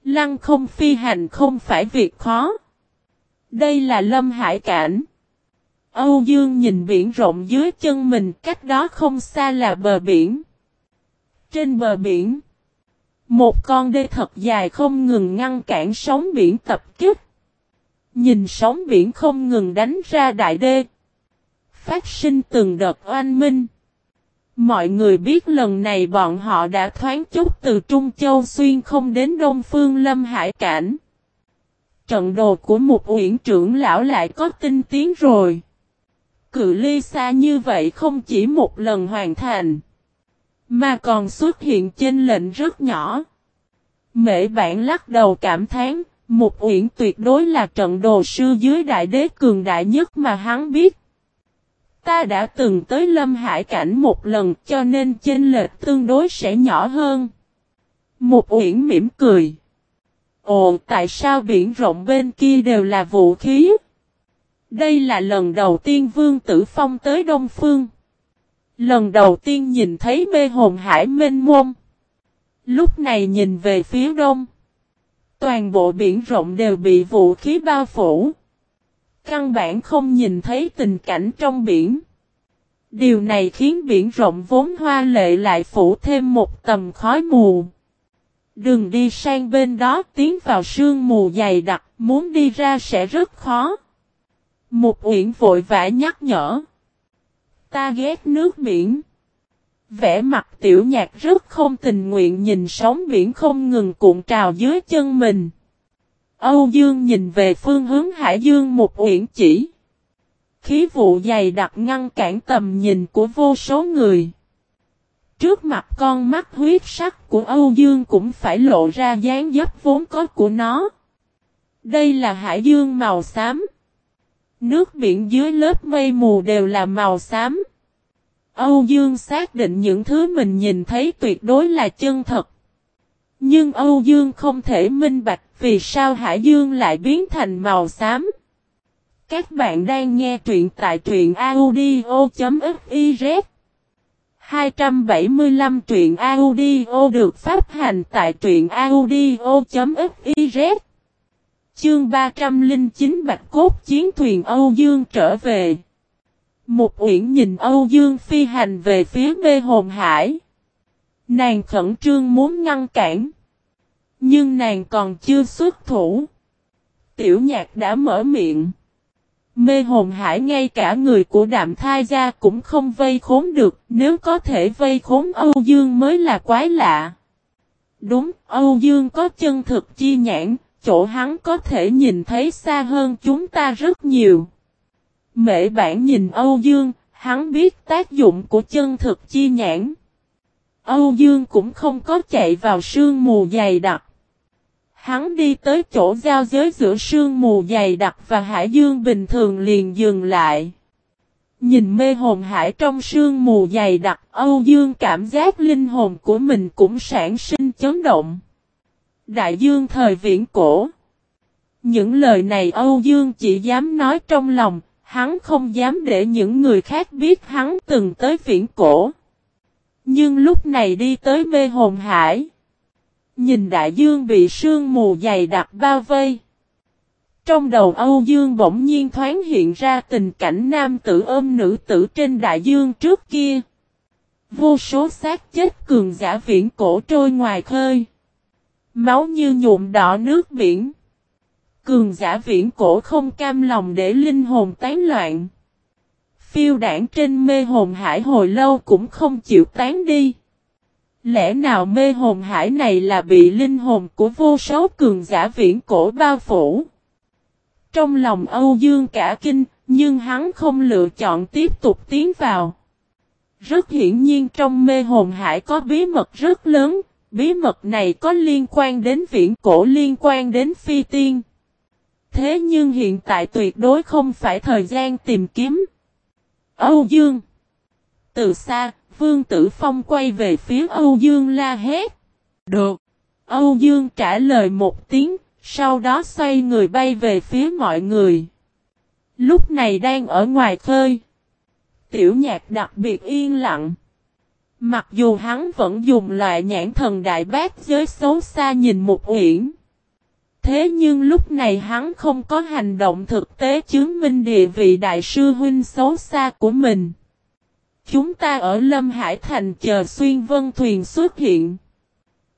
Lăng không phi hành không phải việc khó. Đây là lâm hải cảnh. Âu Dương nhìn biển rộng dưới chân mình cách đó không xa là bờ biển. Trên bờ biển, một con đê thật dài không ngừng ngăn cản sóng biển tập kích. Nhìn sóng biển không ngừng đánh ra đại đê. Phát sinh từng đợt oanh minh. Mọi người biết lần này bọn họ đã thoáng chút từ Trung Châu xuyên không đến Đông Phương Lâm Hải Cảnh. Trận đồ của một uyển trưởng lão lại có tinh tiến rồi. Cự ly xa như vậy không chỉ một lần hoàn thành. Mà còn xuất hiện trên lệnh rất nhỏ. Mễ bản lắc đầu cảm thán, một uyển tuyệt đối là trận đồ sư dưới đại đế cường đại nhất mà hắn biết. Ta đã từng tới lâm hải cảnh một lần, cho nên chênh lệch tương đối sẽ nhỏ hơn. Một uyển mỉm cười. Ồ, tại sao biển rộng bên kia đều là vũ khí? Đây là lần đầu tiên Vương Tử Phong tới Đông Phương. Lần đầu tiên nhìn thấy mê hồn hải mênh mông. Lúc này nhìn về phía đông. Toàn bộ biển rộng đều bị vũ khí bao phủ. Căn bản không nhìn thấy tình cảnh trong biển. Điều này khiến biển rộng vốn hoa lệ lại phủ thêm một tầm khói mù. đường đi sang bên đó tiến vào sương mù dày đặc, muốn đi ra sẽ rất khó. Một uyển vội vã nhắc nhở. Ta ghét nước biển. Vẽ mặt tiểu nhạc rất không tình nguyện nhìn sóng biển không ngừng cuộn trào dưới chân mình. Âu Dương nhìn về phương hướng Hải Dương một uyển chỉ. Khí vụ dày đặc ngăn cản tầm nhìn của vô số người. Trước mặt con mắt huyết sắc của Âu Dương cũng phải lộ ra dáng dấp vốn có của nó. Đây là hải dương màu xám. Nước biển dưới lớp mây mù đều là màu xám. Âu Dương xác định những thứ mình nhìn thấy tuyệt đối là chân thật. Nhưng Âu Dương không thể minh bạch vì sao Hải Dương lại biến thành màu xám. Các bạn đang nghe truyện tại truyện audio.fiz 275 truyện audio được phát hành tại truyện audio.fiz Chương 309 Bạch Cốt Chiến thuyền Âu Dương trở về. Một uyển nhìn Âu Dương phi hành về phía mê hồn hải. Nàng khẩn trương muốn ngăn cản. Nhưng nàng còn chưa xuất thủ Tiểu nhạc đã mở miệng Mê hồn hải ngay cả người của đạm thai gia cũng không vây khốn được, nếu có thể vây khốn Âu Dương mới là quái lạ. Đúng, Âu Dương có chân thực chi nhãn, chỗ hắn có thể nhìn thấy xa hơn chúng ta rất nhiều. Mệ bản nhìn Âu Dương, hắn biết tác dụng của chân thực chi nhãn. Âu Dương cũng không có chạy vào sương mù dày đặc. Hắn đi tới chỗ giao giới giữa sương mù dày đặc và hải dương bình thường liền dừng lại. Nhìn mê hồn hải trong sương mù dày đặc, Âu Dương cảm giác linh hồn của mình cũng sản sinh chấn động. Đại dương thời viễn cổ. Những lời này Âu Dương chỉ dám nói trong lòng, hắn không dám để những người khác biết hắn từng tới viễn cổ. Nhưng lúc này đi tới mê hồn hải. Nhìn đại dương bị sương mù dày đặc bao vây. Trong đầu Âu Dương bỗng nhiên thoáng hiện ra tình cảnh nam tử ôm nữ tử trên đại dương trước kia. Vô số xác chết cường giả viễn cổ trôi ngoài khơi. Máu như nhuộm đỏ nước biển. Cường giả viễn cổ không cam lòng để linh hồn tán loạn. phiêu đảng trên mê hồn hải hồi lâu cũng không chịu tán đi. Lẽ nào mê hồn hải này là bị linh hồn của vô số cường giả viễn cổ bao phủ? Trong lòng Âu Dương cả kinh, nhưng hắn không lựa chọn tiếp tục tiến vào. Rất hiển nhiên trong mê hồn hải có bí mật rất lớn, bí mật này có liên quan đến viễn cổ liên quan đến phi tiên. Thế nhưng hiện tại tuyệt đối không phải thời gian tìm kiếm. Âu Dương Từ xa, Vương Tử Phong quay về phía Âu Dương la hét. Được. Âu Dương trả lời một tiếng, sau đó xoay người bay về phía mọi người. Lúc này đang ở ngoài khơi. Tiểu nhạc đặc biệt yên lặng. Mặc dù hắn vẫn dùng loại nhãn thần đại bác giới xấu xa nhìn một uyển. Thế nhưng lúc này hắn không có hành động thực tế chứng minh địa vị đại sư huynh xấu xa của mình. Chúng ta ở Lâm Hải Thành chờ xuyên vân thuyền xuất hiện.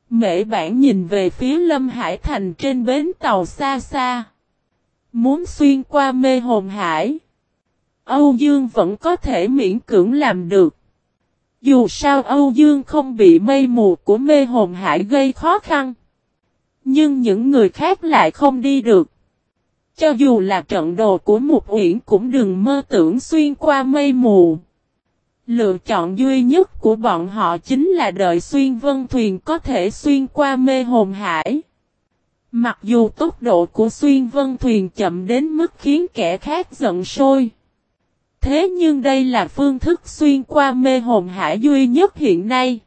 Mễ bản nhìn về phía Lâm Hải Thành trên bến tàu xa xa. Muốn xuyên qua mê hồn hải. Âu Dương vẫn có thể miễn cưỡng làm được. Dù sao Âu Dương không bị mây mù của mê hồn hải gây khó khăn. Nhưng những người khác lại không đi được. Cho dù là trận đồ của một uyển cũng đừng mơ tưởng xuyên qua mây mù. Lựa chọn duy nhất của bọn họ chính là đợi xuyên vân thuyền có thể xuyên qua mê hồn hải. Mặc dù tốc độ của xuyên vân thuyền chậm đến mức khiến kẻ khác giận sôi. Thế nhưng đây là phương thức xuyên qua mê hồn hải duy nhất hiện nay.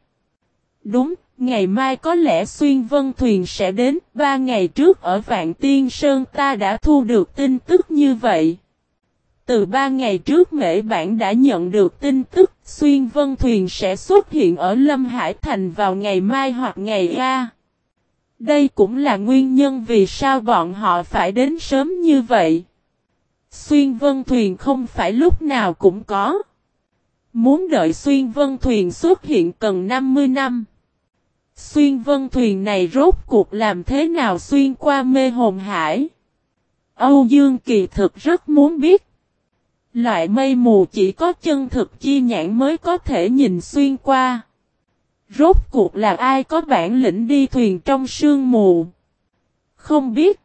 Đúng, ngày mai có lẽ xuyên vân thuyền sẽ đến. Ba ngày trước ở Vạn Tiên Sơn ta đã thu được tin tức như vậy. Từ ba ngày trước mễ bản đã nhận được tin tức, xuyên vân thuyền sẽ xuất hiện ở Lâm Hải Thành vào ngày mai hoặc ngày ra. Đây cũng là nguyên nhân vì sao bọn họ phải đến sớm như vậy. Xuyên vân thuyền không phải lúc nào cũng có. Muốn đợi xuyên vân thuyền xuất hiện cần 50 năm. Xuyên vân thuyền này rốt cuộc làm thế nào xuyên qua mê hồn hải? Âu Dương kỳ thực rất muốn biết. Loại mây mù chỉ có chân thực chi nhãn mới có thể nhìn xuyên qua. Rốt cuộc là ai có bản lĩnh đi thuyền trong sương mù? Không biết.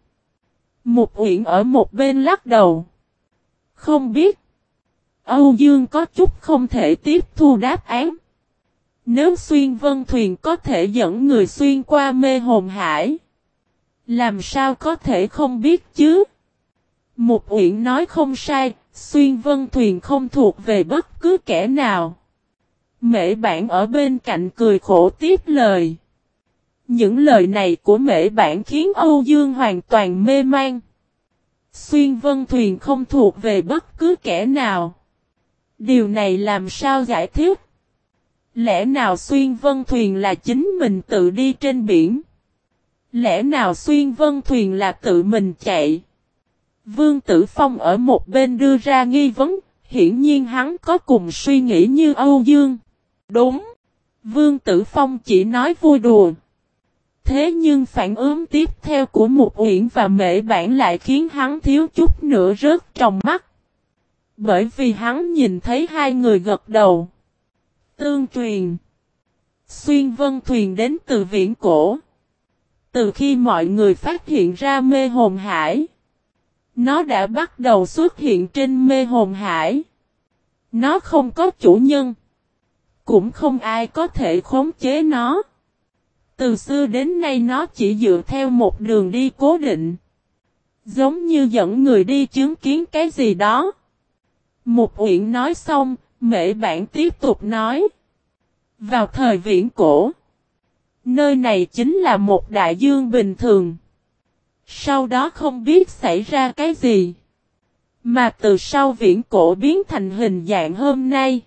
Một uyển ở một bên lắc đầu. Không biết. Âu Dương có chút không thể tiếp thu đáp án. Nếu xuyên vân thuyền có thể dẫn người xuyên qua mê hồn hải. Làm sao có thể không biết chứ? Một uyển nói không sai, xuyên vân thuyền không thuộc về bất cứ kẻ nào. Mễ bản ở bên cạnh cười khổ tiếp lời. Những lời này của mễ bản khiến Âu Dương hoàn toàn mê man. Xuyên vân thuyền không thuộc về bất cứ kẻ nào. Điều này làm sao giải thích? Lẽ nào xuyên vân thuyền là chính mình tự đi trên biển? Lẽ nào xuyên vân thuyền là tự mình chạy? Vương Tử Phong ở một bên đưa ra nghi vấn, hiển nhiên hắn có cùng suy nghĩ như Âu Dương. Đúng. Vương Tử Phong chỉ nói vui đùa. Thế nhưng phản ứng tiếp theo của một uyển và mễ bản lại khiến hắn thiếu chút nữa rớt trong mắt. Bởi vì hắn nhìn thấy hai người gật đầu. Tương truyền. Xuyên vân thuyền đến từ viễn cổ. Từ khi mọi người phát hiện ra mê hồn hải. Nó đã bắt đầu xuất hiện trên mê hồn hải. Nó không có chủ nhân. Cũng không ai có thể khống chế nó. Từ xưa đến nay nó chỉ dựa theo một đường đi cố định. Giống như dẫn người đi chứng kiến cái gì đó. Một uyển nói xong, mễ bản tiếp tục nói. Vào thời viễn cổ, nơi này chính là một đại dương bình thường. Sau đó không biết xảy ra cái gì. Mà từ sau viễn cổ biến thành hình dạng hôm nay.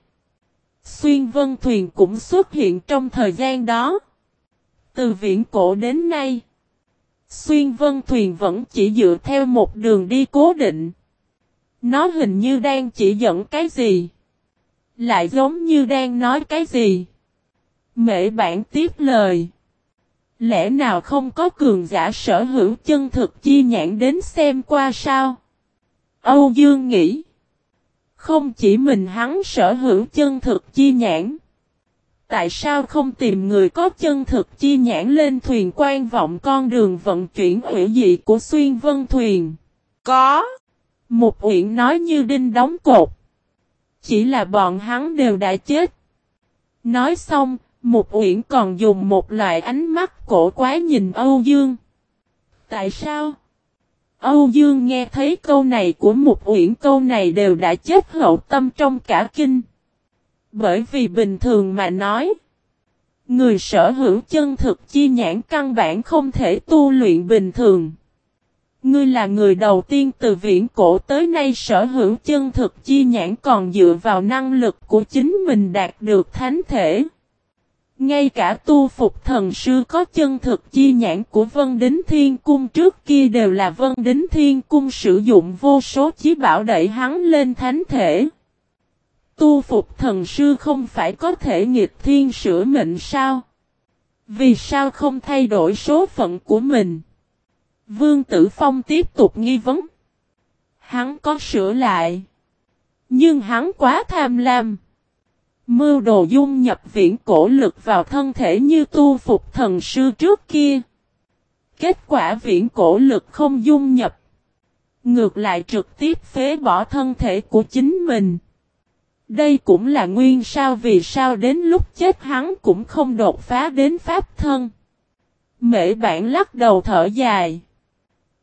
Xuyên vân thuyền cũng xuất hiện trong thời gian đó. Từ viễn cổ đến nay. Xuyên vân thuyền vẫn chỉ dựa theo một đường đi cố định. Nó hình như đang chỉ dẫn cái gì. Lại giống như đang nói cái gì. Mễ bản tiếp lời. Lẽ nào không có cường giả sở hữu chân thực chi nhãn đến xem qua sao? Âu Dương nghĩ. Không chỉ mình hắn sở hữu chân thực chi nhãn. Tại sao không tìm người có chân thực chi nhãn lên thuyền quan vọng con đường vận chuyển hữu dị của xuyên vân thuyền? Có. Một uyển nói như đinh đóng cột. Chỉ là bọn hắn đều đã chết. Nói xong, một uyển còn dùng một loại ánh mắt cổ quái nhìn Âu Dương. Tại sao? Âu Dương nghe thấy câu này của một uyển, câu này đều đã chết hậu tâm trong cả kinh. Bởi vì bình thường mà nói. Người sở hữu chân thực chi nhãn căn bản không thể tu luyện bình thường. Ngươi là người đầu tiên từ viễn cổ tới nay sở hữu chân thực chi nhãn còn dựa vào năng lực của chính mình đạt được thánh thể. Ngay cả tu phục thần sư có chân thực chi nhãn của Vân Đính Thiên Cung trước kia đều là Vân Đính Thiên Cung sử dụng vô số chí bảo đẩy hắn lên thánh thể. Tu phục thần sư không phải có thể nghịch thiên sửa mệnh sao? Vì sao không thay đổi số phận của mình? Vương Tử Phong tiếp tục nghi vấn. Hắn có sửa lại. Nhưng hắn quá tham lam. Mưu đồ dung nhập viễn cổ lực vào thân thể như tu phục thần sư trước kia. Kết quả viễn cổ lực không dung nhập. Ngược lại trực tiếp phế bỏ thân thể của chính mình. Đây cũng là nguyên sao vì sao đến lúc chết hắn cũng không đột phá đến pháp thân. Mễ bản lắc đầu thở dài.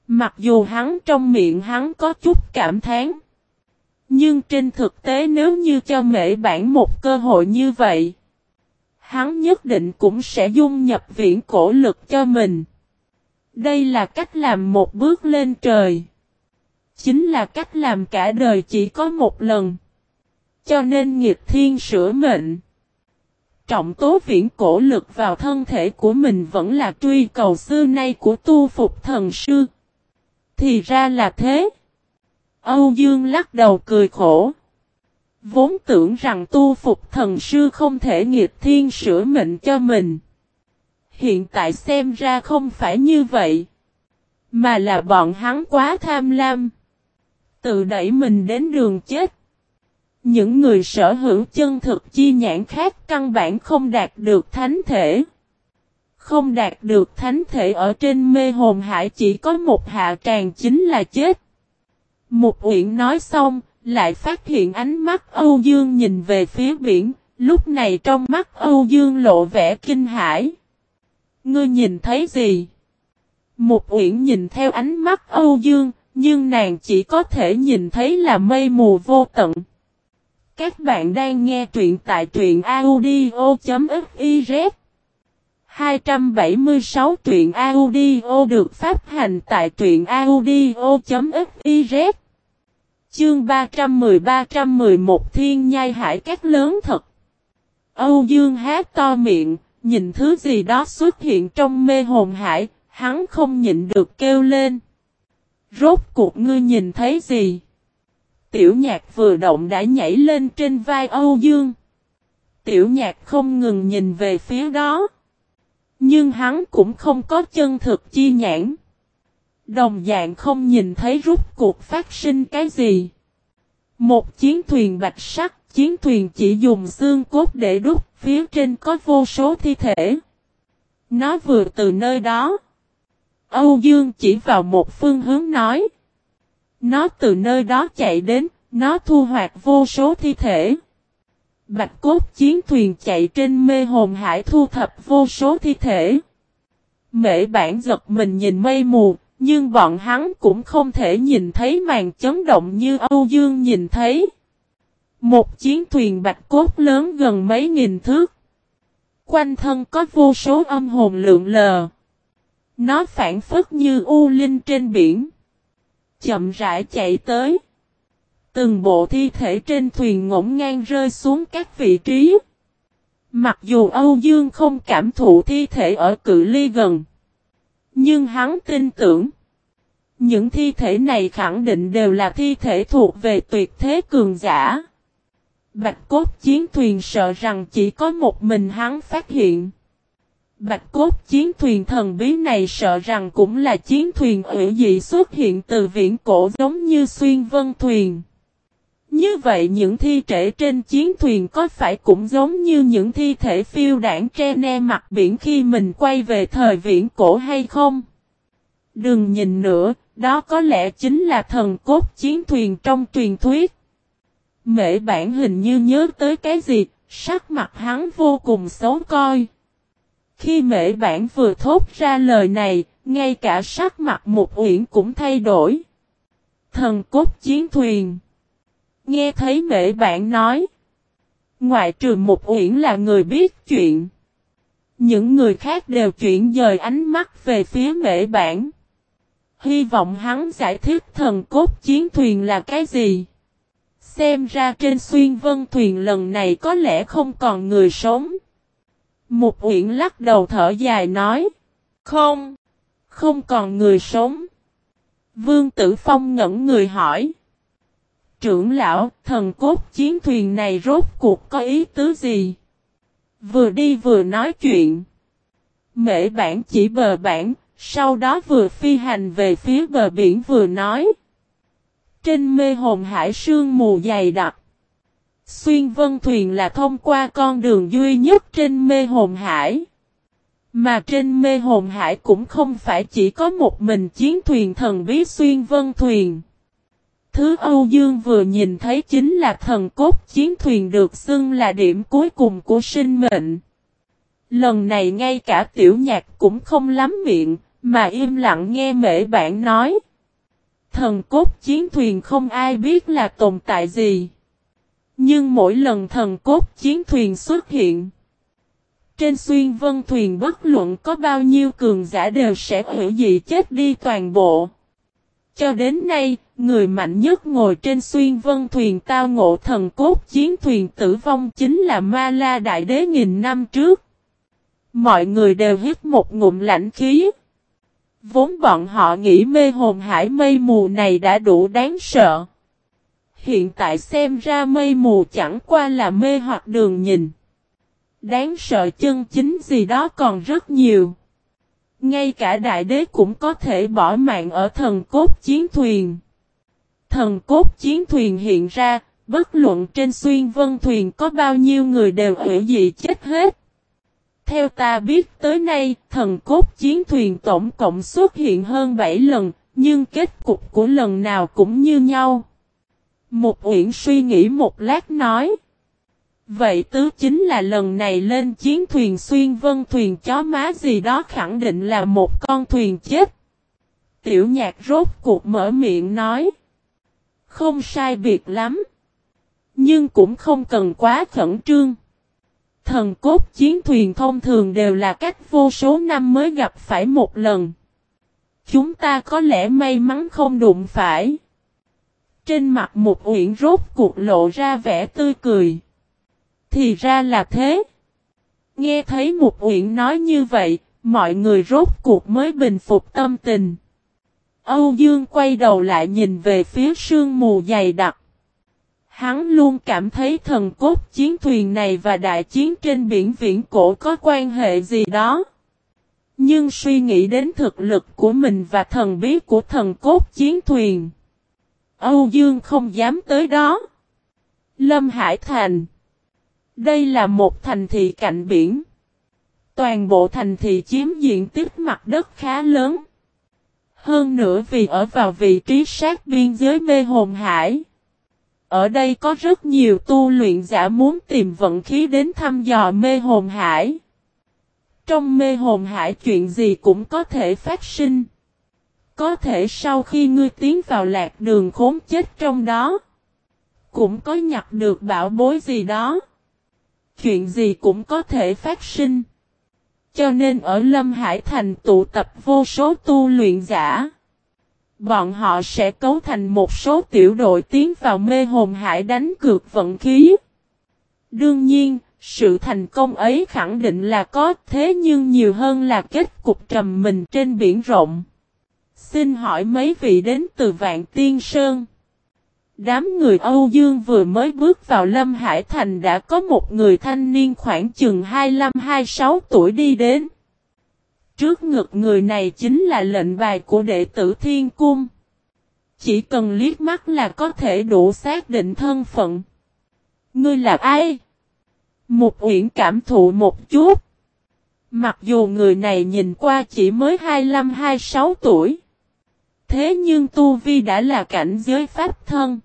Mặc dù hắn trong miệng hắn có chút cảm thán. Nhưng trên thực tế nếu như cho mễ bản một cơ hội như vậy. Hắn nhất định cũng sẽ dung nhập viễn cổ lực cho mình. Đây là cách làm một bước lên trời. Chính là cách làm cả đời chỉ có một lần. Cho nên nghiệp thiên sửa mệnh. Trọng tố viễn cổ lực vào thân thể của mình vẫn là truy cầu xưa nay của tu phục thần sư. Thì ra là thế. Âu Dương lắc đầu cười khổ. Vốn tưởng rằng tu phục thần sư không thể nghiệt thiên sửa mệnh cho mình. Hiện tại xem ra không phải như vậy. Mà là bọn hắn quá tham lam. Tự đẩy mình đến đường chết. Những người sở hữu chân thực chi nhãn khác căn bản không đạt được thánh thể. Không đạt được thánh thể ở trên mê hồn hải chỉ có một hạ tràng chính là chết. Một uyển nói xong, lại phát hiện ánh mắt Âu Dương nhìn về phía biển, lúc này trong mắt Âu Dương lộ vẻ kinh hãi. Ngươi nhìn thấy gì? Một uyển nhìn theo ánh mắt Âu Dương, nhưng nàng chỉ có thể nhìn thấy là mây mù vô tận. Các bạn đang nghe truyện tại truyện audio.fiz 276 truyện audio được phát hành tại truyện audio.fiz Chương 310-311 Thiên Nhai Hải Các lớn thật Âu Dương hát to miệng, nhìn thứ gì đó xuất hiện trong mê hồn hải, hắn không nhịn được kêu lên. Rốt cuộc ngươi nhìn thấy gì? Tiểu nhạc vừa động đã nhảy lên trên vai Âu Dương. Tiểu nhạc không ngừng nhìn về phía đó. Nhưng hắn cũng không có chân thực chi nhãn. Đồng dạng không nhìn thấy rút cuộc phát sinh cái gì. Một chiến thuyền bạch sắc, chiến thuyền chỉ dùng xương cốt để đúc, phía trên có vô số thi thể. Nó vừa từ nơi đó. Âu Dương chỉ vào một phương hướng nói. Nó từ nơi đó chạy đến, nó thu hoạch vô số thi thể. Bạch cốt chiến thuyền chạy trên mê hồn hải thu thập vô số thi thể. Mễ bản giật mình nhìn mây mù, nhưng bọn hắn cũng không thể nhìn thấy màn chấn động như Âu Dương nhìn thấy. Một chiến thuyền bạch cốt lớn gần mấy nghìn thước. Quanh thân có vô số âm hồn lượng lờ. Nó phản phất như u linh trên biển. Chậm rãi chạy tới. Từng bộ thi thể trên thuyền ngổn ngang rơi xuống các vị trí. Mặc dù Âu Dương không cảm thụ thi thể ở cự ly gần. Nhưng hắn tin tưởng. Những thi thể này khẳng định đều là thi thể thuộc về tuyệt thế cường giả. Bạch cốt chiến thuyền sợ rằng chỉ có một mình hắn phát hiện. Bạch cốt chiến thuyền thần bí này sợ rằng cũng là chiến thuyền ủy dị xuất hiện từ viễn cổ giống như xuyên vân thuyền. Như vậy những thi trễ trên chiến thuyền có phải cũng giống như những thi thể phiêu đảng tre ne mặt biển khi mình quay về thời viễn cổ hay không? Đừng nhìn nữa, đó có lẽ chính là thần cốt chiến thuyền trong truyền thuyết. Mễ bản hình như nhớ tới cái gì, sắc mặt hắn vô cùng xấu coi. Khi mễ bản vừa thốt ra lời này, ngay cả sắc mặt một uyển cũng thay đổi. Thần cốt chiến thuyền. Nghe thấy mễ bản nói. Ngoại trừ một uyển là người biết chuyện. Những người khác đều chuyển dời ánh mắt về phía mễ bản. Hy vọng hắn giải thích thần cốt chiến thuyền là cái gì. Xem ra trên xuyên vân thuyền lần này có lẽ không còn người sống. Một uyển lắc đầu thở dài nói. Không. Không còn người sống. Vương Tử Phong ngẩn người hỏi. Trưởng lão, thần cốt chiến thuyền này rốt cuộc có ý tứ gì? Vừa đi vừa nói chuyện. Mễ bản chỉ bờ bản, sau đó vừa phi hành về phía bờ biển vừa nói. Trên mê hồn hải sương mù dày đặc. Xuyên vân thuyền là thông qua con đường duy nhất trên mê hồn hải. Mà trên mê hồn hải cũng không phải chỉ có một mình chiến thuyền thần bí xuyên vân thuyền. Thứ Âu Dương vừa nhìn thấy chính là thần cốt chiến thuyền được xưng là điểm cuối cùng của sinh mệnh. Lần này ngay cả tiểu nhạc cũng không lắm miệng, mà im lặng nghe mễ bản nói. Thần cốt chiến thuyền không ai biết là tồn tại gì. Nhưng mỗi lần thần cốt chiến thuyền xuất hiện, trên xuyên vân thuyền bất luận có bao nhiêu cường giả đều sẽ hủy dị chết đi toàn bộ. Cho đến nay, người mạnh nhất ngồi trên xuyên vân thuyền tao ngộ thần cốt chiến thuyền tử vong chính là Ma La Đại Đế nghìn năm trước. Mọi người đều hít một ngụm lạnh khí. Vốn bọn họ nghĩ mê hồn hải mây mù này đã đủ đáng sợ. Hiện tại xem ra mây mù chẳng qua là mê hoặc đường nhìn. Đáng sợ chân chính gì đó còn rất nhiều. Ngay cả đại đế cũng có thể bỏ mạng ở thần cốt chiến thuyền. Thần cốt chiến thuyền hiện ra, bất luận trên xuyên vân thuyền có bao nhiêu người đều hủy dị chết hết. Theo ta biết tới nay, thần cốt chiến thuyền tổng cộng xuất hiện hơn 7 lần, nhưng kết cục của lần nào cũng như nhau. Một uyển suy nghĩ một lát nói. Vậy tứ chính là lần này lên chiến thuyền xuyên vân thuyền chó má gì đó khẳng định là một con thuyền chết. Tiểu nhạc rốt cuộc mở miệng nói. Không sai biệt lắm. Nhưng cũng không cần quá khẩn trương. Thần cốt chiến thuyền thông thường đều là cách vô số năm mới gặp phải một lần. Chúng ta có lẽ may mắn không đụng phải. Trên mặt một uyển rốt cuộc lộ ra vẻ tươi cười. Thì ra là thế. Nghe thấy một uyển nói như vậy, mọi người rốt cuộc mới bình phục tâm tình. Âu Dương quay đầu lại nhìn về phía sương mù dày đặc. Hắn luôn cảm thấy thần cốt chiến thuyền này và đại chiến trên biển viễn cổ có quan hệ gì đó. Nhưng suy nghĩ đến thực lực của mình và thần bí của thần cốt chiến thuyền. Âu Dương không dám tới đó. Lâm Hải Thành đây là một thành thị cạnh biển. Toàn bộ thành thị chiếm diện tích mặt đất khá lớn. Hơn nữa vì ở vào vị trí sát biên giới mê hồn hải. Ở đây có rất nhiều tu luyện giả muốn tìm vận khí đến thăm dò mê hồn hải. Trong mê hồn hải chuyện gì cũng có thể phát sinh. Có thể sau khi ngươi tiến vào lạc đường khốn chết trong đó. Cũng có nhặt được bảo bối gì đó. Chuyện gì cũng có thể phát sinh. Cho nên ở Lâm Hải Thành tụ tập vô số tu luyện giả. Bọn họ sẽ cấu thành một số tiểu đội tiến vào mê hồn hải đánh cược vận khí. Đương nhiên, sự thành công ấy khẳng định là có thế nhưng nhiều hơn là kết cục trầm mình trên biển rộng. Xin hỏi mấy vị đến từ Vạn Tiên Sơn. Đám người Âu Dương vừa mới bước vào Lâm Hải Thành đã có một người thanh niên khoảng chừng 25-26 tuổi đi đến. Trước ngực người này chính là lệnh bài của đệ tử Thiên Cung. Chỉ cần liếc mắt là có thể đủ xác định thân phận. Ngươi là ai? Một uyển cảm thụ một chút. Mặc dù người này nhìn qua chỉ mới 25-26 tuổi. Thế nhưng Tu Vi đã là cảnh giới pháp thân.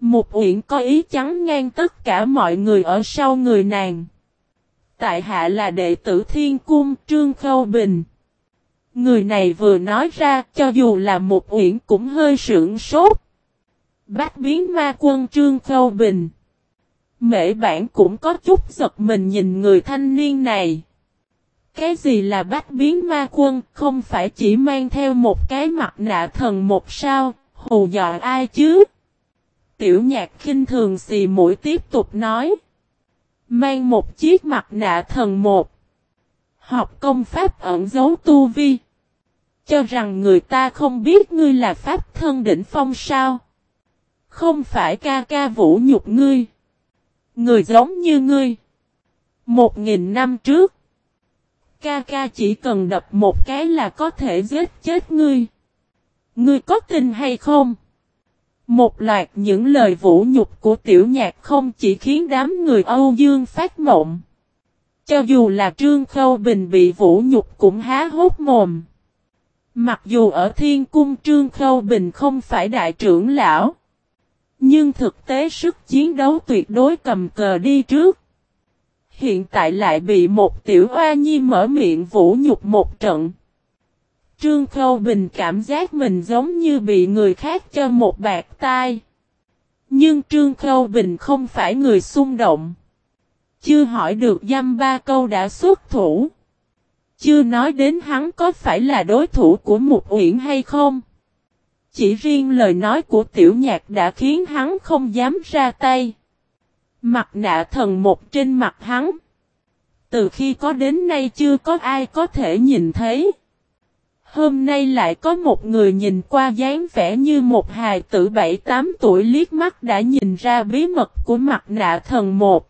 Một uyển có ý chắn ngang tất cả mọi người ở sau người nàng. Tại hạ là đệ tử Thiên Cung Trương Khâu Bình. Người này vừa nói ra cho dù là một uyển cũng hơi sưởng sốt. Bác biến ma quân Trương Khâu Bình. Mễ bản cũng có chút giật mình nhìn người thanh niên này. Cái gì là bách biến ma quân, không phải chỉ mang theo một cái mặt nạ thần một sao, hù dọa ai chứ? Tiểu nhạc khinh thường xì mũi tiếp tục nói. Mang một chiếc mặt nạ thần một. Học công pháp ẩn giấu tu vi. Cho rằng người ta không biết ngươi là pháp thân đỉnh phong sao. Không phải ca ca vũ nhục ngươi. Người giống như ngươi. Một nghìn năm trước. Ca ca chỉ cần đập một cái là có thể giết chết ngươi. Ngươi có tin hay không? Một loạt những lời vũ nhục của tiểu nhạc không chỉ khiến đám người Âu Dương phát mộng. Cho dù là Trương Khâu Bình bị vũ nhục cũng há hốt mồm. Mặc dù ở Thiên Cung Trương Khâu Bình không phải đại trưởng lão. Nhưng thực tế sức chiến đấu tuyệt đối cầm cờ đi trước. Hiện tại lại bị một tiểu oa nhi mở miệng vũ nhục một trận. Trương Khâu Bình cảm giác mình giống như bị người khác cho một bạc tai. Nhưng Trương Khâu Bình không phải người xung động. Chưa hỏi được dăm ba câu đã xuất thủ. Chưa nói đến hắn có phải là đối thủ của một uyển hay không. Chỉ riêng lời nói của tiểu nhạc đã khiến hắn không dám ra tay. Mặt nạ thần một trên mặt hắn. Từ khi có đến nay chưa có ai có thể nhìn thấy. Hôm nay lại có một người nhìn qua dáng vẻ như một hài tử 7-8 tuổi liếc mắt đã nhìn ra bí mật của mặt nạ thần một.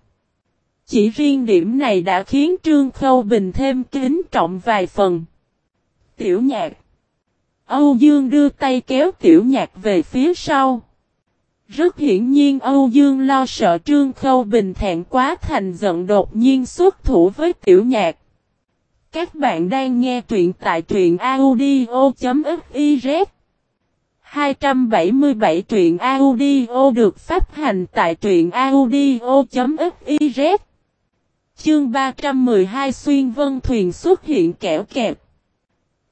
Chỉ riêng điểm này đã khiến Trương Khâu Bình thêm kính trọng vài phần. Tiểu nhạc Âu Dương đưa tay kéo tiểu nhạc về phía sau. Rất hiển nhiên Âu Dương lo sợ Trương Khâu Bình thẹn quá thành giận đột nhiên xuất thủ với tiểu nhạc. Các bạn đang nghe truyện tại truyện audio.fiz 277 truyện audio được phát hành tại truyện audio.fiz Chương 312 Xuyên Vân Thuyền xuất hiện kẻo kẹp.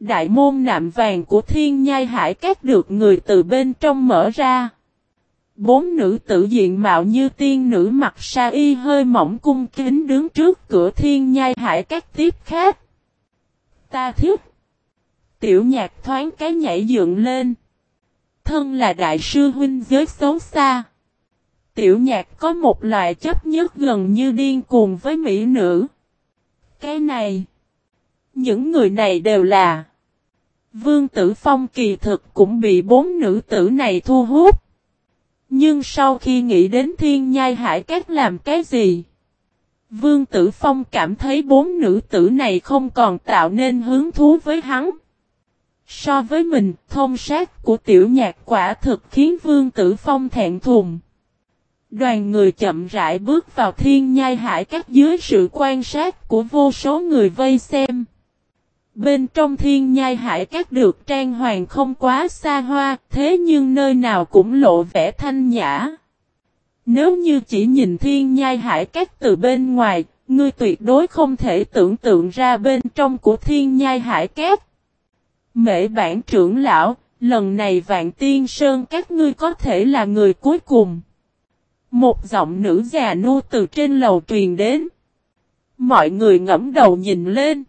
Đại môn nạm vàng của thiên nhai hải các được người từ bên trong mở ra. Bốn nữ tử diện mạo như tiên nữ mặc sa y hơi mỏng cung kính đứng trước cửa thiên nhai hải các tiếp khác. Ta thiếp. Tiểu nhạc thoáng cái nhảy dựng lên. Thân là đại sư huynh giới xấu xa. Tiểu nhạc có một loại chấp nhất gần như điên cuồng với mỹ nữ. Cái này. Những người này đều là. Vương Tử Phong kỳ thực cũng bị bốn nữ tử này thu hút. Nhưng sau khi nghĩ đến thiên nhai hải các làm cái gì? Vương Tử Phong cảm thấy bốn nữ tử này không còn tạo nên hứng thú với hắn. So với mình, thông sát của tiểu nhạc quả thực khiến Vương Tử Phong thẹn thùng. Đoàn người chậm rãi bước vào thiên nhai hải các dưới sự quan sát của vô số người vây xem. Bên trong thiên nhai hải các được trang hoàng không quá xa hoa, thế nhưng nơi nào cũng lộ vẻ thanh nhã. Nếu như chỉ nhìn thiên nhai hải các từ bên ngoài, ngươi tuyệt đối không thể tưởng tượng ra bên trong của thiên nhai hải các. Mễ bản trưởng lão, lần này vạn tiên sơn các ngươi có thể là người cuối cùng. Một giọng nữ già nu từ trên lầu truyền đến. Mọi người ngẫm đầu nhìn lên.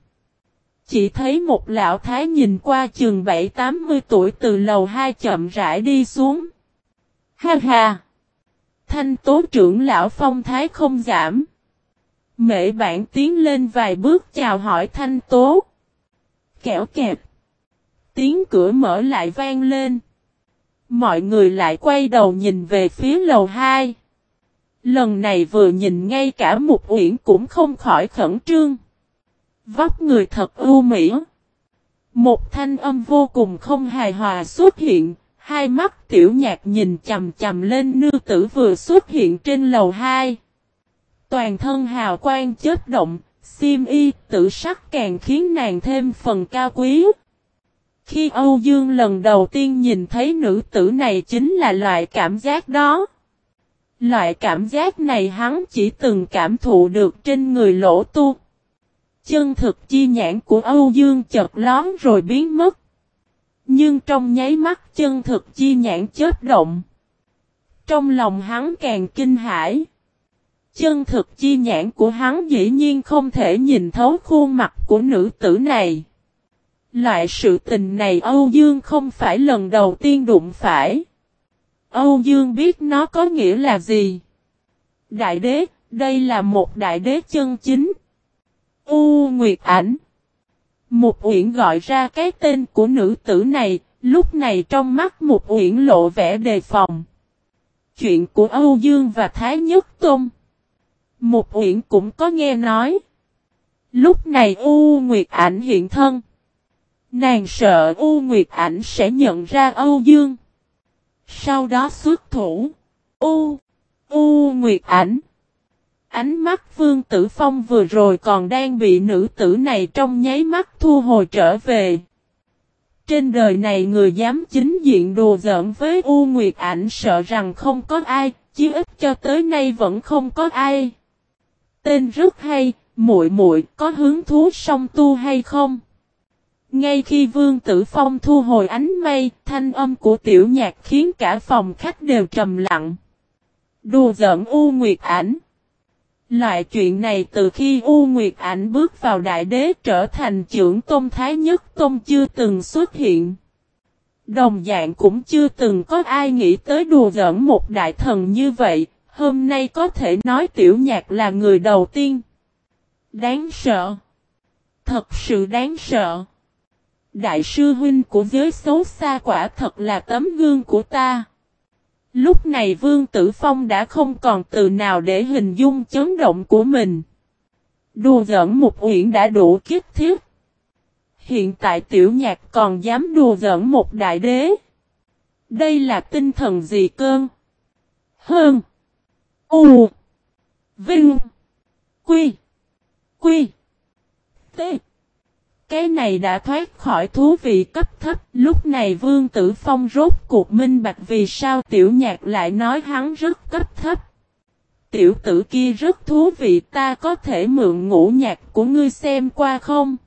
Chỉ thấy một lão thái nhìn qua chừng 7-80 tuổi từ lầu 2 chậm rãi đi xuống. Ha ha! Thanh tố trưởng lão phong thái không giảm. Mễ bản tiến lên vài bước chào hỏi thanh tố. Kẻo kẹp. Tiếng cửa mở lại vang lên. Mọi người lại quay đầu nhìn về phía lầu 2. Lần này vừa nhìn ngay cả một uyển cũng không khỏi khẩn trương. Vóc người thật ưu mỹ. Một thanh âm vô cùng không hài hòa xuất hiện, Hai mắt tiểu nhạc nhìn chầm chầm lên nư tử vừa xuất hiện trên lầu 2. Toàn thân hào quang chết động, xiêm y tự sắc càng khiến nàng thêm phần cao quý. Khi Âu Dương lần đầu tiên nhìn thấy nữ tử này chính là loại cảm giác đó. Loại cảm giác này hắn chỉ từng cảm thụ được trên người lỗ tu. Chân thực chi nhãn của Âu Dương chợt lón rồi biến mất. Nhưng trong nháy mắt chân thực chi nhãn chết động. Trong lòng hắn càng kinh hãi. Chân thực chi nhãn của hắn dĩ nhiên không thể nhìn thấu khuôn mặt của nữ tử này. Loại sự tình này Âu Dương không phải lần đầu tiên đụng phải. Âu Dương biết nó có nghĩa là gì. Đại đế, đây là một đại đế chân chính. U Nguyệt Ảnh. Một uyển gọi ra cái tên của nữ tử này, lúc này trong mắt một uyển lộ vẻ đề phòng. Chuyện của Âu Dương và Thái Nhất Tôn. Một uyển cũng có nghe nói. Lúc này U Nguyệt Ảnh hiện thân. Nàng sợ U Nguyệt Ảnh sẽ nhận ra Âu Dương. Sau đó xuất thủ. U. U Nguyệt Ảnh. Ánh mắt Vương Tử Phong vừa rồi còn đang bị nữ tử này trong nháy mắt thu hồi trở về. Trên đời này người dám chính diện đùa giỡn với U Nguyệt Ảnh sợ rằng không có ai, chứ ít cho tới nay vẫn không có ai. Tên rất hay, muội muội có hứng thú song tu hay không? Ngay khi Vương Tử Phong thu hồi ánh mây, thanh âm của tiểu nhạc khiến cả phòng khách đều trầm lặng. Đùa giỡn U Nguyệt Ảnh. Loại chuyện này từ khi U Nguyệt Ảnh bước vào đại đế trở thành trưởng tôn thái nhất tôn chưa từng xuất hiện. Đồng dạng cũng chưa từng có ai nghĩ tới đùa giỡn một đại thần như vậy, hôm nay có thể nói tiểu nhạc là người đầu tiên. Đáng sợ. Thật sự đáng sợ. Đại sư huynh của giới xấu xa quả thật là tấm gương của ta. Lúc này Vương Tử Phong đã không còn từ nào để hình dung chấn động của mình. Đùa giỡn một uyển đã đủ kiếp thiết. Hiện tại tiểu nhạc còn dám đùa giỡn một đại đế. Đây là tinh thần gì cơn? Hơn. U. Vinh. Quy. Quy. T. Cái này đã thoát khỏi thú vị cấp thấp, lúc này Vương Tử Phong rốt cuộc minh bạch vì sao tiểu nhạc lại nói hắn rất cấp thấp. Tiểu tử kia rất thú vị ta có thể mượn ngũ nhạc của ngươi xem qua không?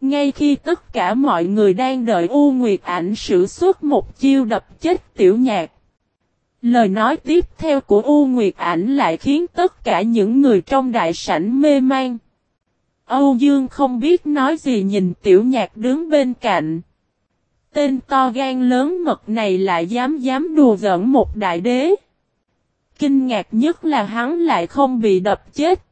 Ngay khi tất cả mọi người đang đợi U Nguyệt ảnh sử xuất một chiêu đập chết tiểu nhạc. Lời nói tiếp theo của U Nguyệt ảnh lại khiến tất cả những người trong đại sảnh mê man. Âu Dương không biết nói gì nhìn tiểu nhạc đứng bên cạnh. Tên to gan lớn mật này lại dám dám đùa giỡn một đại đế. Kinh ngạc nhất là hắn lại không bị đập chết.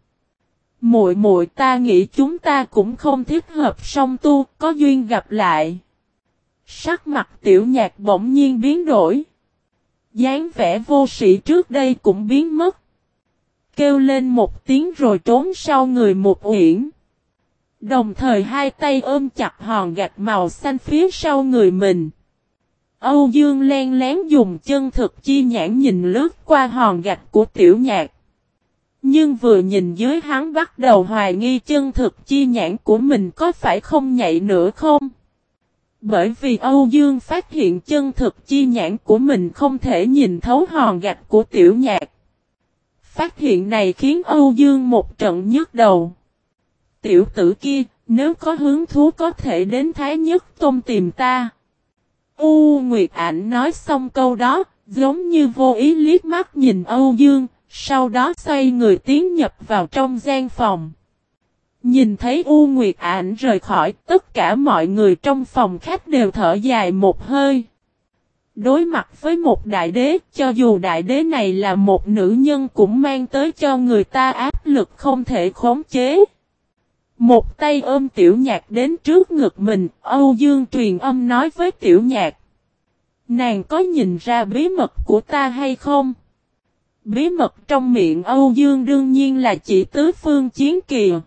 Muội muội ta nghĩ chúng ta cũng không thích hợp song tu, có duyên gặp lại. Sắc mặt tiểu nhạc bỗng nhiên biến đổi. dáng vẻ vô sĩ trước đây cũng biến mất. Kêu lên một tiếng rồi trốn sau người một uyển. Đồng thời hai tay ôm chặt hòn gạch màu xanh phía sau người mình. Âu Dương len lén dùng chân thực chi nhãn nhìn lướt qua hòn gạch của tiểu nhạc. Nhưng vừa nhìn dưới hắn bắt đầu hoài nghi chân thực chi nhãn của mình có phải không nhạy nữa không? Bởi vì Âu Dương phát hiện chân thực chi nhãn của mình không thể nhìn thấu hòn gạch của tiểu nhạc. Phát hiện này khiến Âu Dương một trận nhức đầu tiểu tử kia, nếu có hứng thú có thể đến Thái Nhất Tôn tìm ta. U Nguyệt Ảnh nói xong câu đó, giống như vô ý liếc mắt nhìn Âu Dương, sau đó xoay người tiến nhập vào trong gian phòng. Nhìn thấy U Nguyệt Ảnh rời khỏi, tất cả mọi người trong phòng khách đều thở dài một hơi. Đối mặt với một đại đế, cho dù đại đế này là một nữ nhân cũng mang tới cho người ta áp lực không thể khống chế. Một tay ôm tiểu nhạc đến trước ngực mình, Âu Dương truyền âm nói với tiểu nhạc. Nàng có nhìn ra bí mật của ta hay không? Bí mật trong miệng Âu Dương đương nhiên là chỉ tứ phương chiến kìa.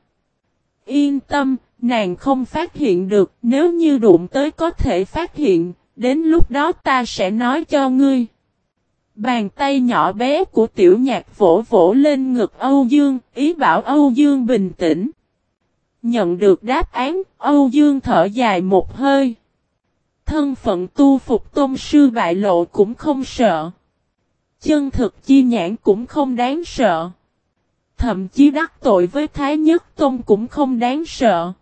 Yên tâm, nàng không phát hiện được, nếu như đụng tới có thể phát hiện, Đến lúc đó ta sẽ nói cho ngươi. Bàn tay nhỏ bé của tiểu nhạc vỗ vỗ lên ngực Âu Dương, ý bảo Âu Dương bình tĩnh. Nhận được đáp án, Âu Dương thở dài một hơi. Thân phận tu phục tôn sư bại lộ cũng không sợ. Chân thực chi nhãn cũng không đáng sợ. Thậm chí đắc tội với Thái Nhất Tôn cũng không đáng sợ.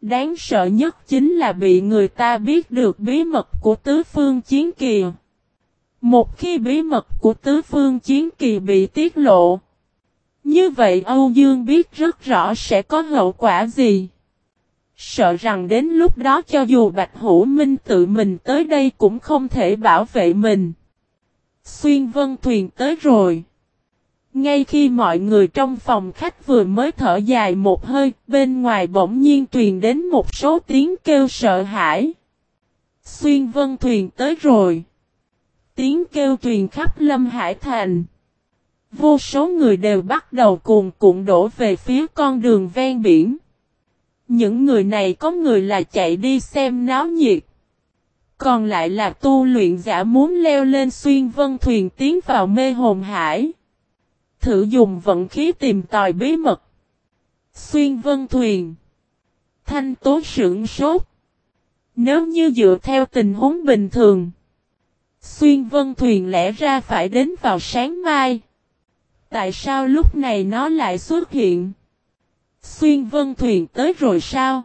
Đáng sợ nhất chính là bị người ta biết được bí mật của tứ phương chiến kỳ. Một khi bí mật của tứ phương chiến kỳ bị tiết lộ. Như vậy Âu Dương biết rất rõ sẽ có hậu quả gì. Sợ rằng đến lúc đó cho dù Bạch Hữu Minh tự mình tới đây cũng không thể bảo vệ mình. Xuyên vân thuyền tới rồi. Ngay khi mọi người trong phòng khách vừa mới thở dài một hơi, bên ngoài bỗng nhiên truyền đến một số tiếng kêu sợ hãi. Xuyên vân thuyền tới rồi. Tiếng kêu truyền khắp Lâm Hải Thành. Vô số người đều bắt đầu cuồn cuộn đổ về phía con đường ven biển. Những người này có người là chạy đi xem náo nhiệt. Còn lại là tu luyện giả muốn leo lên xuyên vân thuyền tiến vào mê hồn hải. Thử dùng vận khí tìm tòi bí mật. Xuyên vân thuyền. Thanh tố sưởng sốt. Nếu như dựa theo tình huống bình thường. Xuyên vân thuyền lẽ ra phải đến vào sáng mai. Tại sao lúc này nó lại xuất hiện? Xuyên vân thuyền tới rồi sao?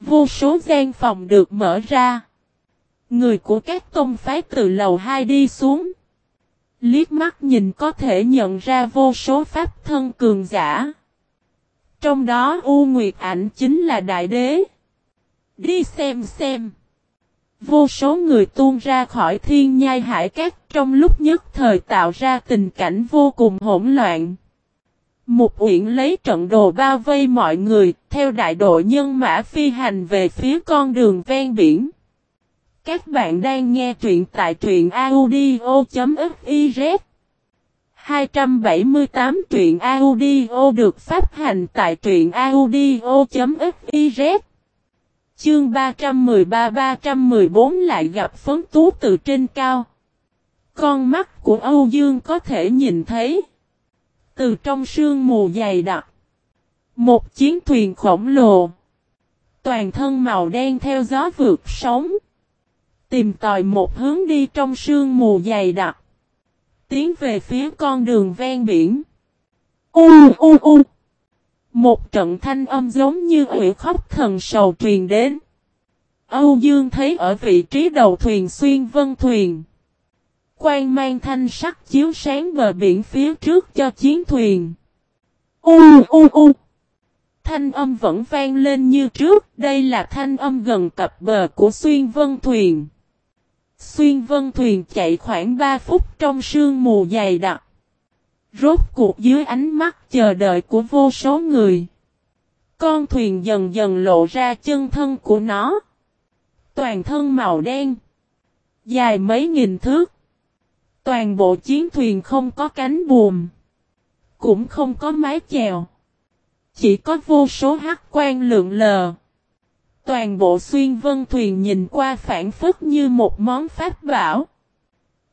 Vô số gian phòng được mở ra. Người của các tôn phái từ lầu 2 đi xuống. Liếc mắt nhìn có thể nhận ra vô số pháp thân cường giả. Trong đó U Nguyệt Ảnh chính là đại đế. Đi xem xem. Vô số người tuôn ra khỏi thiên nhai hải các trong lúc nhất thời tạo ra tình cảnh vô cùng hỗn loạn. Một uyển lấy trận đồ bao vây mọi người, theo đại đội nhân mã phi hành về phía con đường ven biển. Các bạn đang nghe truyện tại truyện audio.fiz 278 truyện audio được phát hành tại truyện audio.fiz Chương 313-314 lại gặp phấn tú từ trên cao. Con mắt của Âu Dương có thể nhìn thấy. Từ trong sương mù dày đặc. Một chiến thuyền khổng lồ. Toàn thân màu đen theo gió vượt sóng. Tìm tòi một hướng đi trong sương mù dày đặc. Tiến về phía con đường ven biển. U u u. Một trận thanh âm giống như ủy khóc thần sầu truyền đến. Âu Dương thấy ở vị trí đầu thuyền xuyên vân thuyền. Quang mang thanh sắc chiếu sáng bờ biển phía trước cho chiến thuyền. U u u. Thanh âm vẫn vang lên như trước, đây là thanh âm gần cập bờ của xuyên vân thuyền. Xuyên vân thuyền chạy khoảng 3 phút trong sương mù dày đặc. Rốt cuộc dưới ánh mắt chờ đợi của vô số người. Con thuyền dần dần lộ ra chân thân của nó. Toàn thân màu đen. Dài mấy nghìn thước. Toàn bộ chiến thuyền không có cánh buồm. Cũng không có mái chèo. Chỉ có vô số hắc quan lượng lờ. Toàn bộ xuyên vân thuyền nhìn qua phản phất như một món pháp bảo.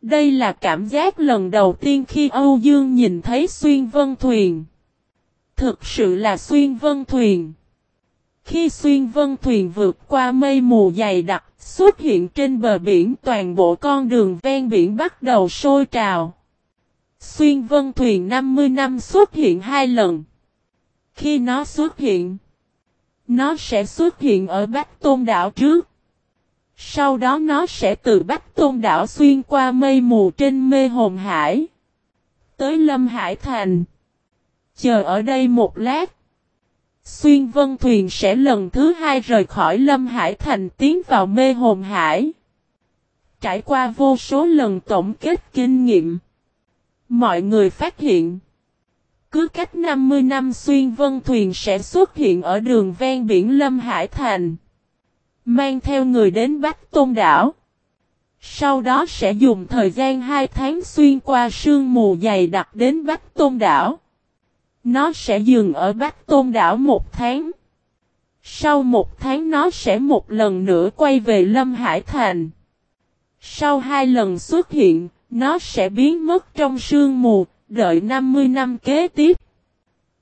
Đây là cảm giác lần đầu tiên khi Âu Dương nhìn thấy xuyên vân thuyền. Thực sự là xuyên vân thuyền. Khi xuyên vân thuyền vượt qua mây mù dày đặc, xuất hiện trên bờ biển toàn bộ con đường ven biển bắt đầu sôi trào. Xuyên vân thuyền 50 năm xuất hiện hai lần. Khi nó xuất hiện, nó sẽ xuất hiện ở Bách Tôn Đảo trước. Sau đó nó sẽ từ Bách Tôn Đảo xuyên qua mây mù trên mê hồn hải. Tới Lâm Hải Thành. Chờ ở đây một lát. Xuyên vân thuyền sẽ lần thứ hai rời khỏi Lâm Hải Thành tiến vào mê hồn hải. Trải qua vô số lần tổng kết kinh nghiệm. Mọi người phát hiện. Cứ cách 50 năm xuyên vân thuyền sẽ xuất hiện ở đường ven biển Lâm Hải Thành. Mang theo người đến Bách Tôn Đảo. Sau đó sẽ dùng thời gian 2 tháng xuyên qua sương mù dày đặc đến Bách Tôn Đảo. Nó sẽ dừng ở Bắc Tôn Đảo một tháng. Sau một tháng nó sẽ một lần nữa quay về Lâm Hải Thành. Sau hai lần xuất hiện, nó sẽ biến mất trong sương mù, đợi 50 năm kế tiếp.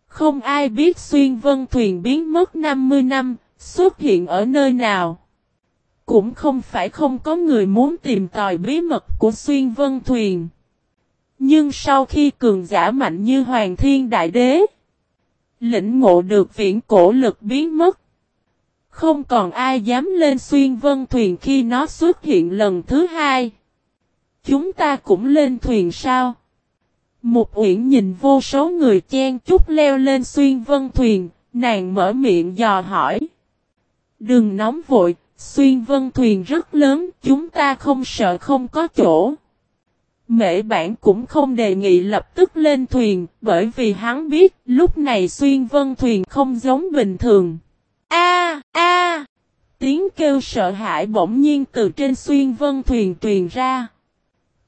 Không ai biết xuyên vân thuyền biến mất 50 năm, xuất hiện ở nơi nào. Cũng không phải không có người muốn tìm tòi bí mật của xuyên vân thuyền. Nhưng sau khi cường giả mạnh như Hoàng Thiên Đại Đế, lĩnh ngộ được viễn cổ lực biến mất. Không còn ai dám lên xuyên vân thuyền khi nó xuất hiện lần thứ hai. Chúng ta cũng lên thuyền sao? Một uyển nhìn vô số người chen chút leo lên xuyên vân thuyền, nàng mở miệng dò hỏi. Đừng nóng vội, xuyên vân thuyền rất lớn, chúng ta không sợ không có chỗ. Mễ bản cũng không đề nghị lập tức lên thuyền, bởi vì hắn biết lúc này xuyên vân thuyền không giống bình thường. A a Tiếng kêu sợ hãi bỗng nhiên từ trên xuyên vân thuyền truyền ra.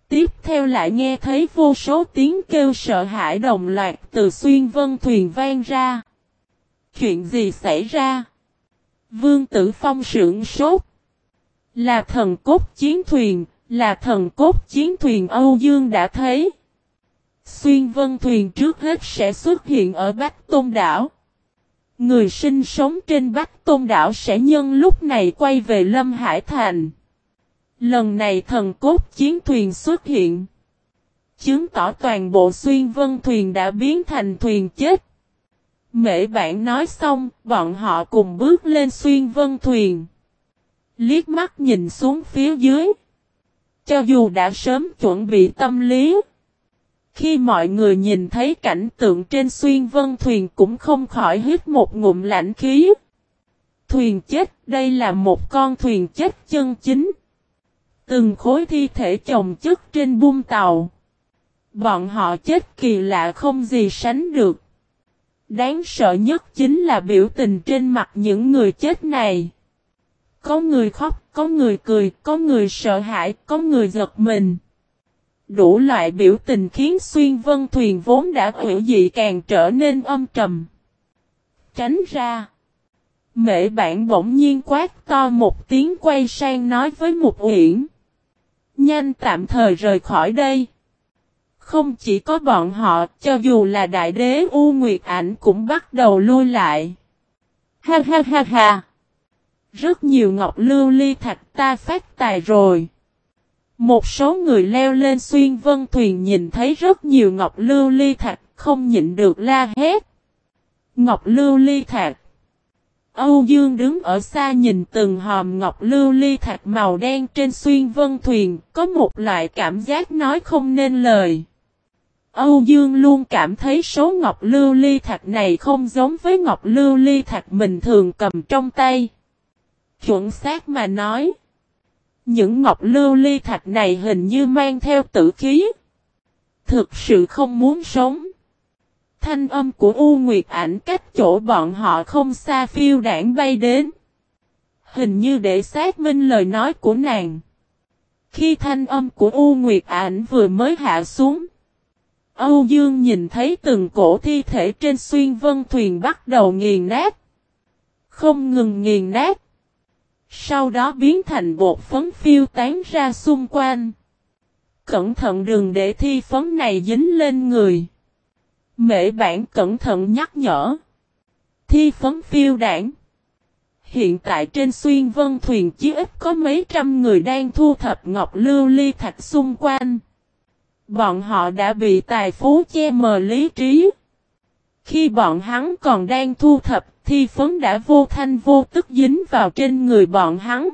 Tiếp theo lại nghe thấy vô số tiếng kêu sợ hãi đồng loạt từ xuyên vân thuyền vang ra. Chuyện gì xảy ra? Vương Tử Phong sưởng sốt. Là thần cốt chiến thuyền, là thần cốt chiến thuyền Âu Dương đã thấy. Xuyên vân thuyền trước hết sẽ xuất hiện ở Bắc Tôn Đảo. Người sinh sống trên Bắc Tôn Đảo sẽ nhân lúc này quay về Lâm Hải Thành. Lần này thần cốt chiến thuyền xuất hiện. Chứng tỏ toàn bộ xuyên vân thuyền đã biến thành thuyền chết. Mễ bản nói xong, bọn họ cùng bước lên xuyên vân thuyền. Liếc mắt nhìn xuống phía dưới. Cho dù đã sớm chuẩn bị tâm lý. Khi mọi người nhìn thấy cảnh tượng trên xuyên vân thuyền cũng không khỏi hít một ngụm lạnh khí. Thuyền chết, đây là một con thuyền chết chân chính. Từng khối thi thể chồng chất trên bung tàu. Bọn họ chết kỳ lạ không gì sánh được. Đáng sợ nhất chính là biểu tình trên mặt những người chết này. Có người khóc, có người cười, có người sợ hãi, có người giật mình. Đủ loại biểu tình khiến xuyên vân thuyền vốn đã hữu dị càng trở nên âm trầm. Tránh ra. Mễ bản bỗng nhiên quát to một tiếng quay sang nói với một uyển. Nhanh tạm thời rời khỏi đây. Không chỉ có bọn họ, cho dù là đại đế U Nguyệt Ảnh cũng bắt đầu lui lại. Ha ha ha ha. Rất nhiều ngọc lưu ly thạch ta phát tài rồi. Một số người leo lên xuyên vân thuyền nhìn thấy rất nhiều ngọc lưu ly thạch, không nhịn được la hét. Ngọc lưu ly thạch. Âu Dương đứng ở xa nhìn từng hòm ngọc lưu ly thạch màu đen trên xuyên vân thuyền, có một loại cảm giác nói không nên lời. Âu Dương luôn cảm thấy số ngọc lưu ly thạch này không giống với ngọc lưu ly thạch mình thường cầm trong tay. Chuẩn xác mà nói. Những ngọc lưu ly thạch này hình như mang theo tử khí. Thực sự không muốn sống. Thanh âm của U Nguyệt ảnh cách chỗ bọn họ không xa phiêu đảng bay đến. Hình như để xác minh lời nói của nàng. Khi thanh âm của U Nguyệt ảnh vừa mới hạ xuống. Âu Dương nhìn thấy từng cổ thi thể trên xuyên vân thuyền bắt đầu nghiền nát. Không ngừng nghiền nát. Sau đó biến thành bột phấn phiêu tán ra xung quanh. Cẩn thận đừng để thi phấn này dính lên người. Mễ bản cẩn thận nhắc nhở. Thi phấn phiêu đảng. Hiện tại trên xuyên vân thuyền chỉ ít có mấy trăm người đang thu thập ngọc lưu ly thạch xung quanh. Bọn họ đã bị tài phú che mờ lý trí. Khi bọn hắn còn đang thu thập, thi phấn đã vô thanh vô tức dính vào trên người bọn hắn.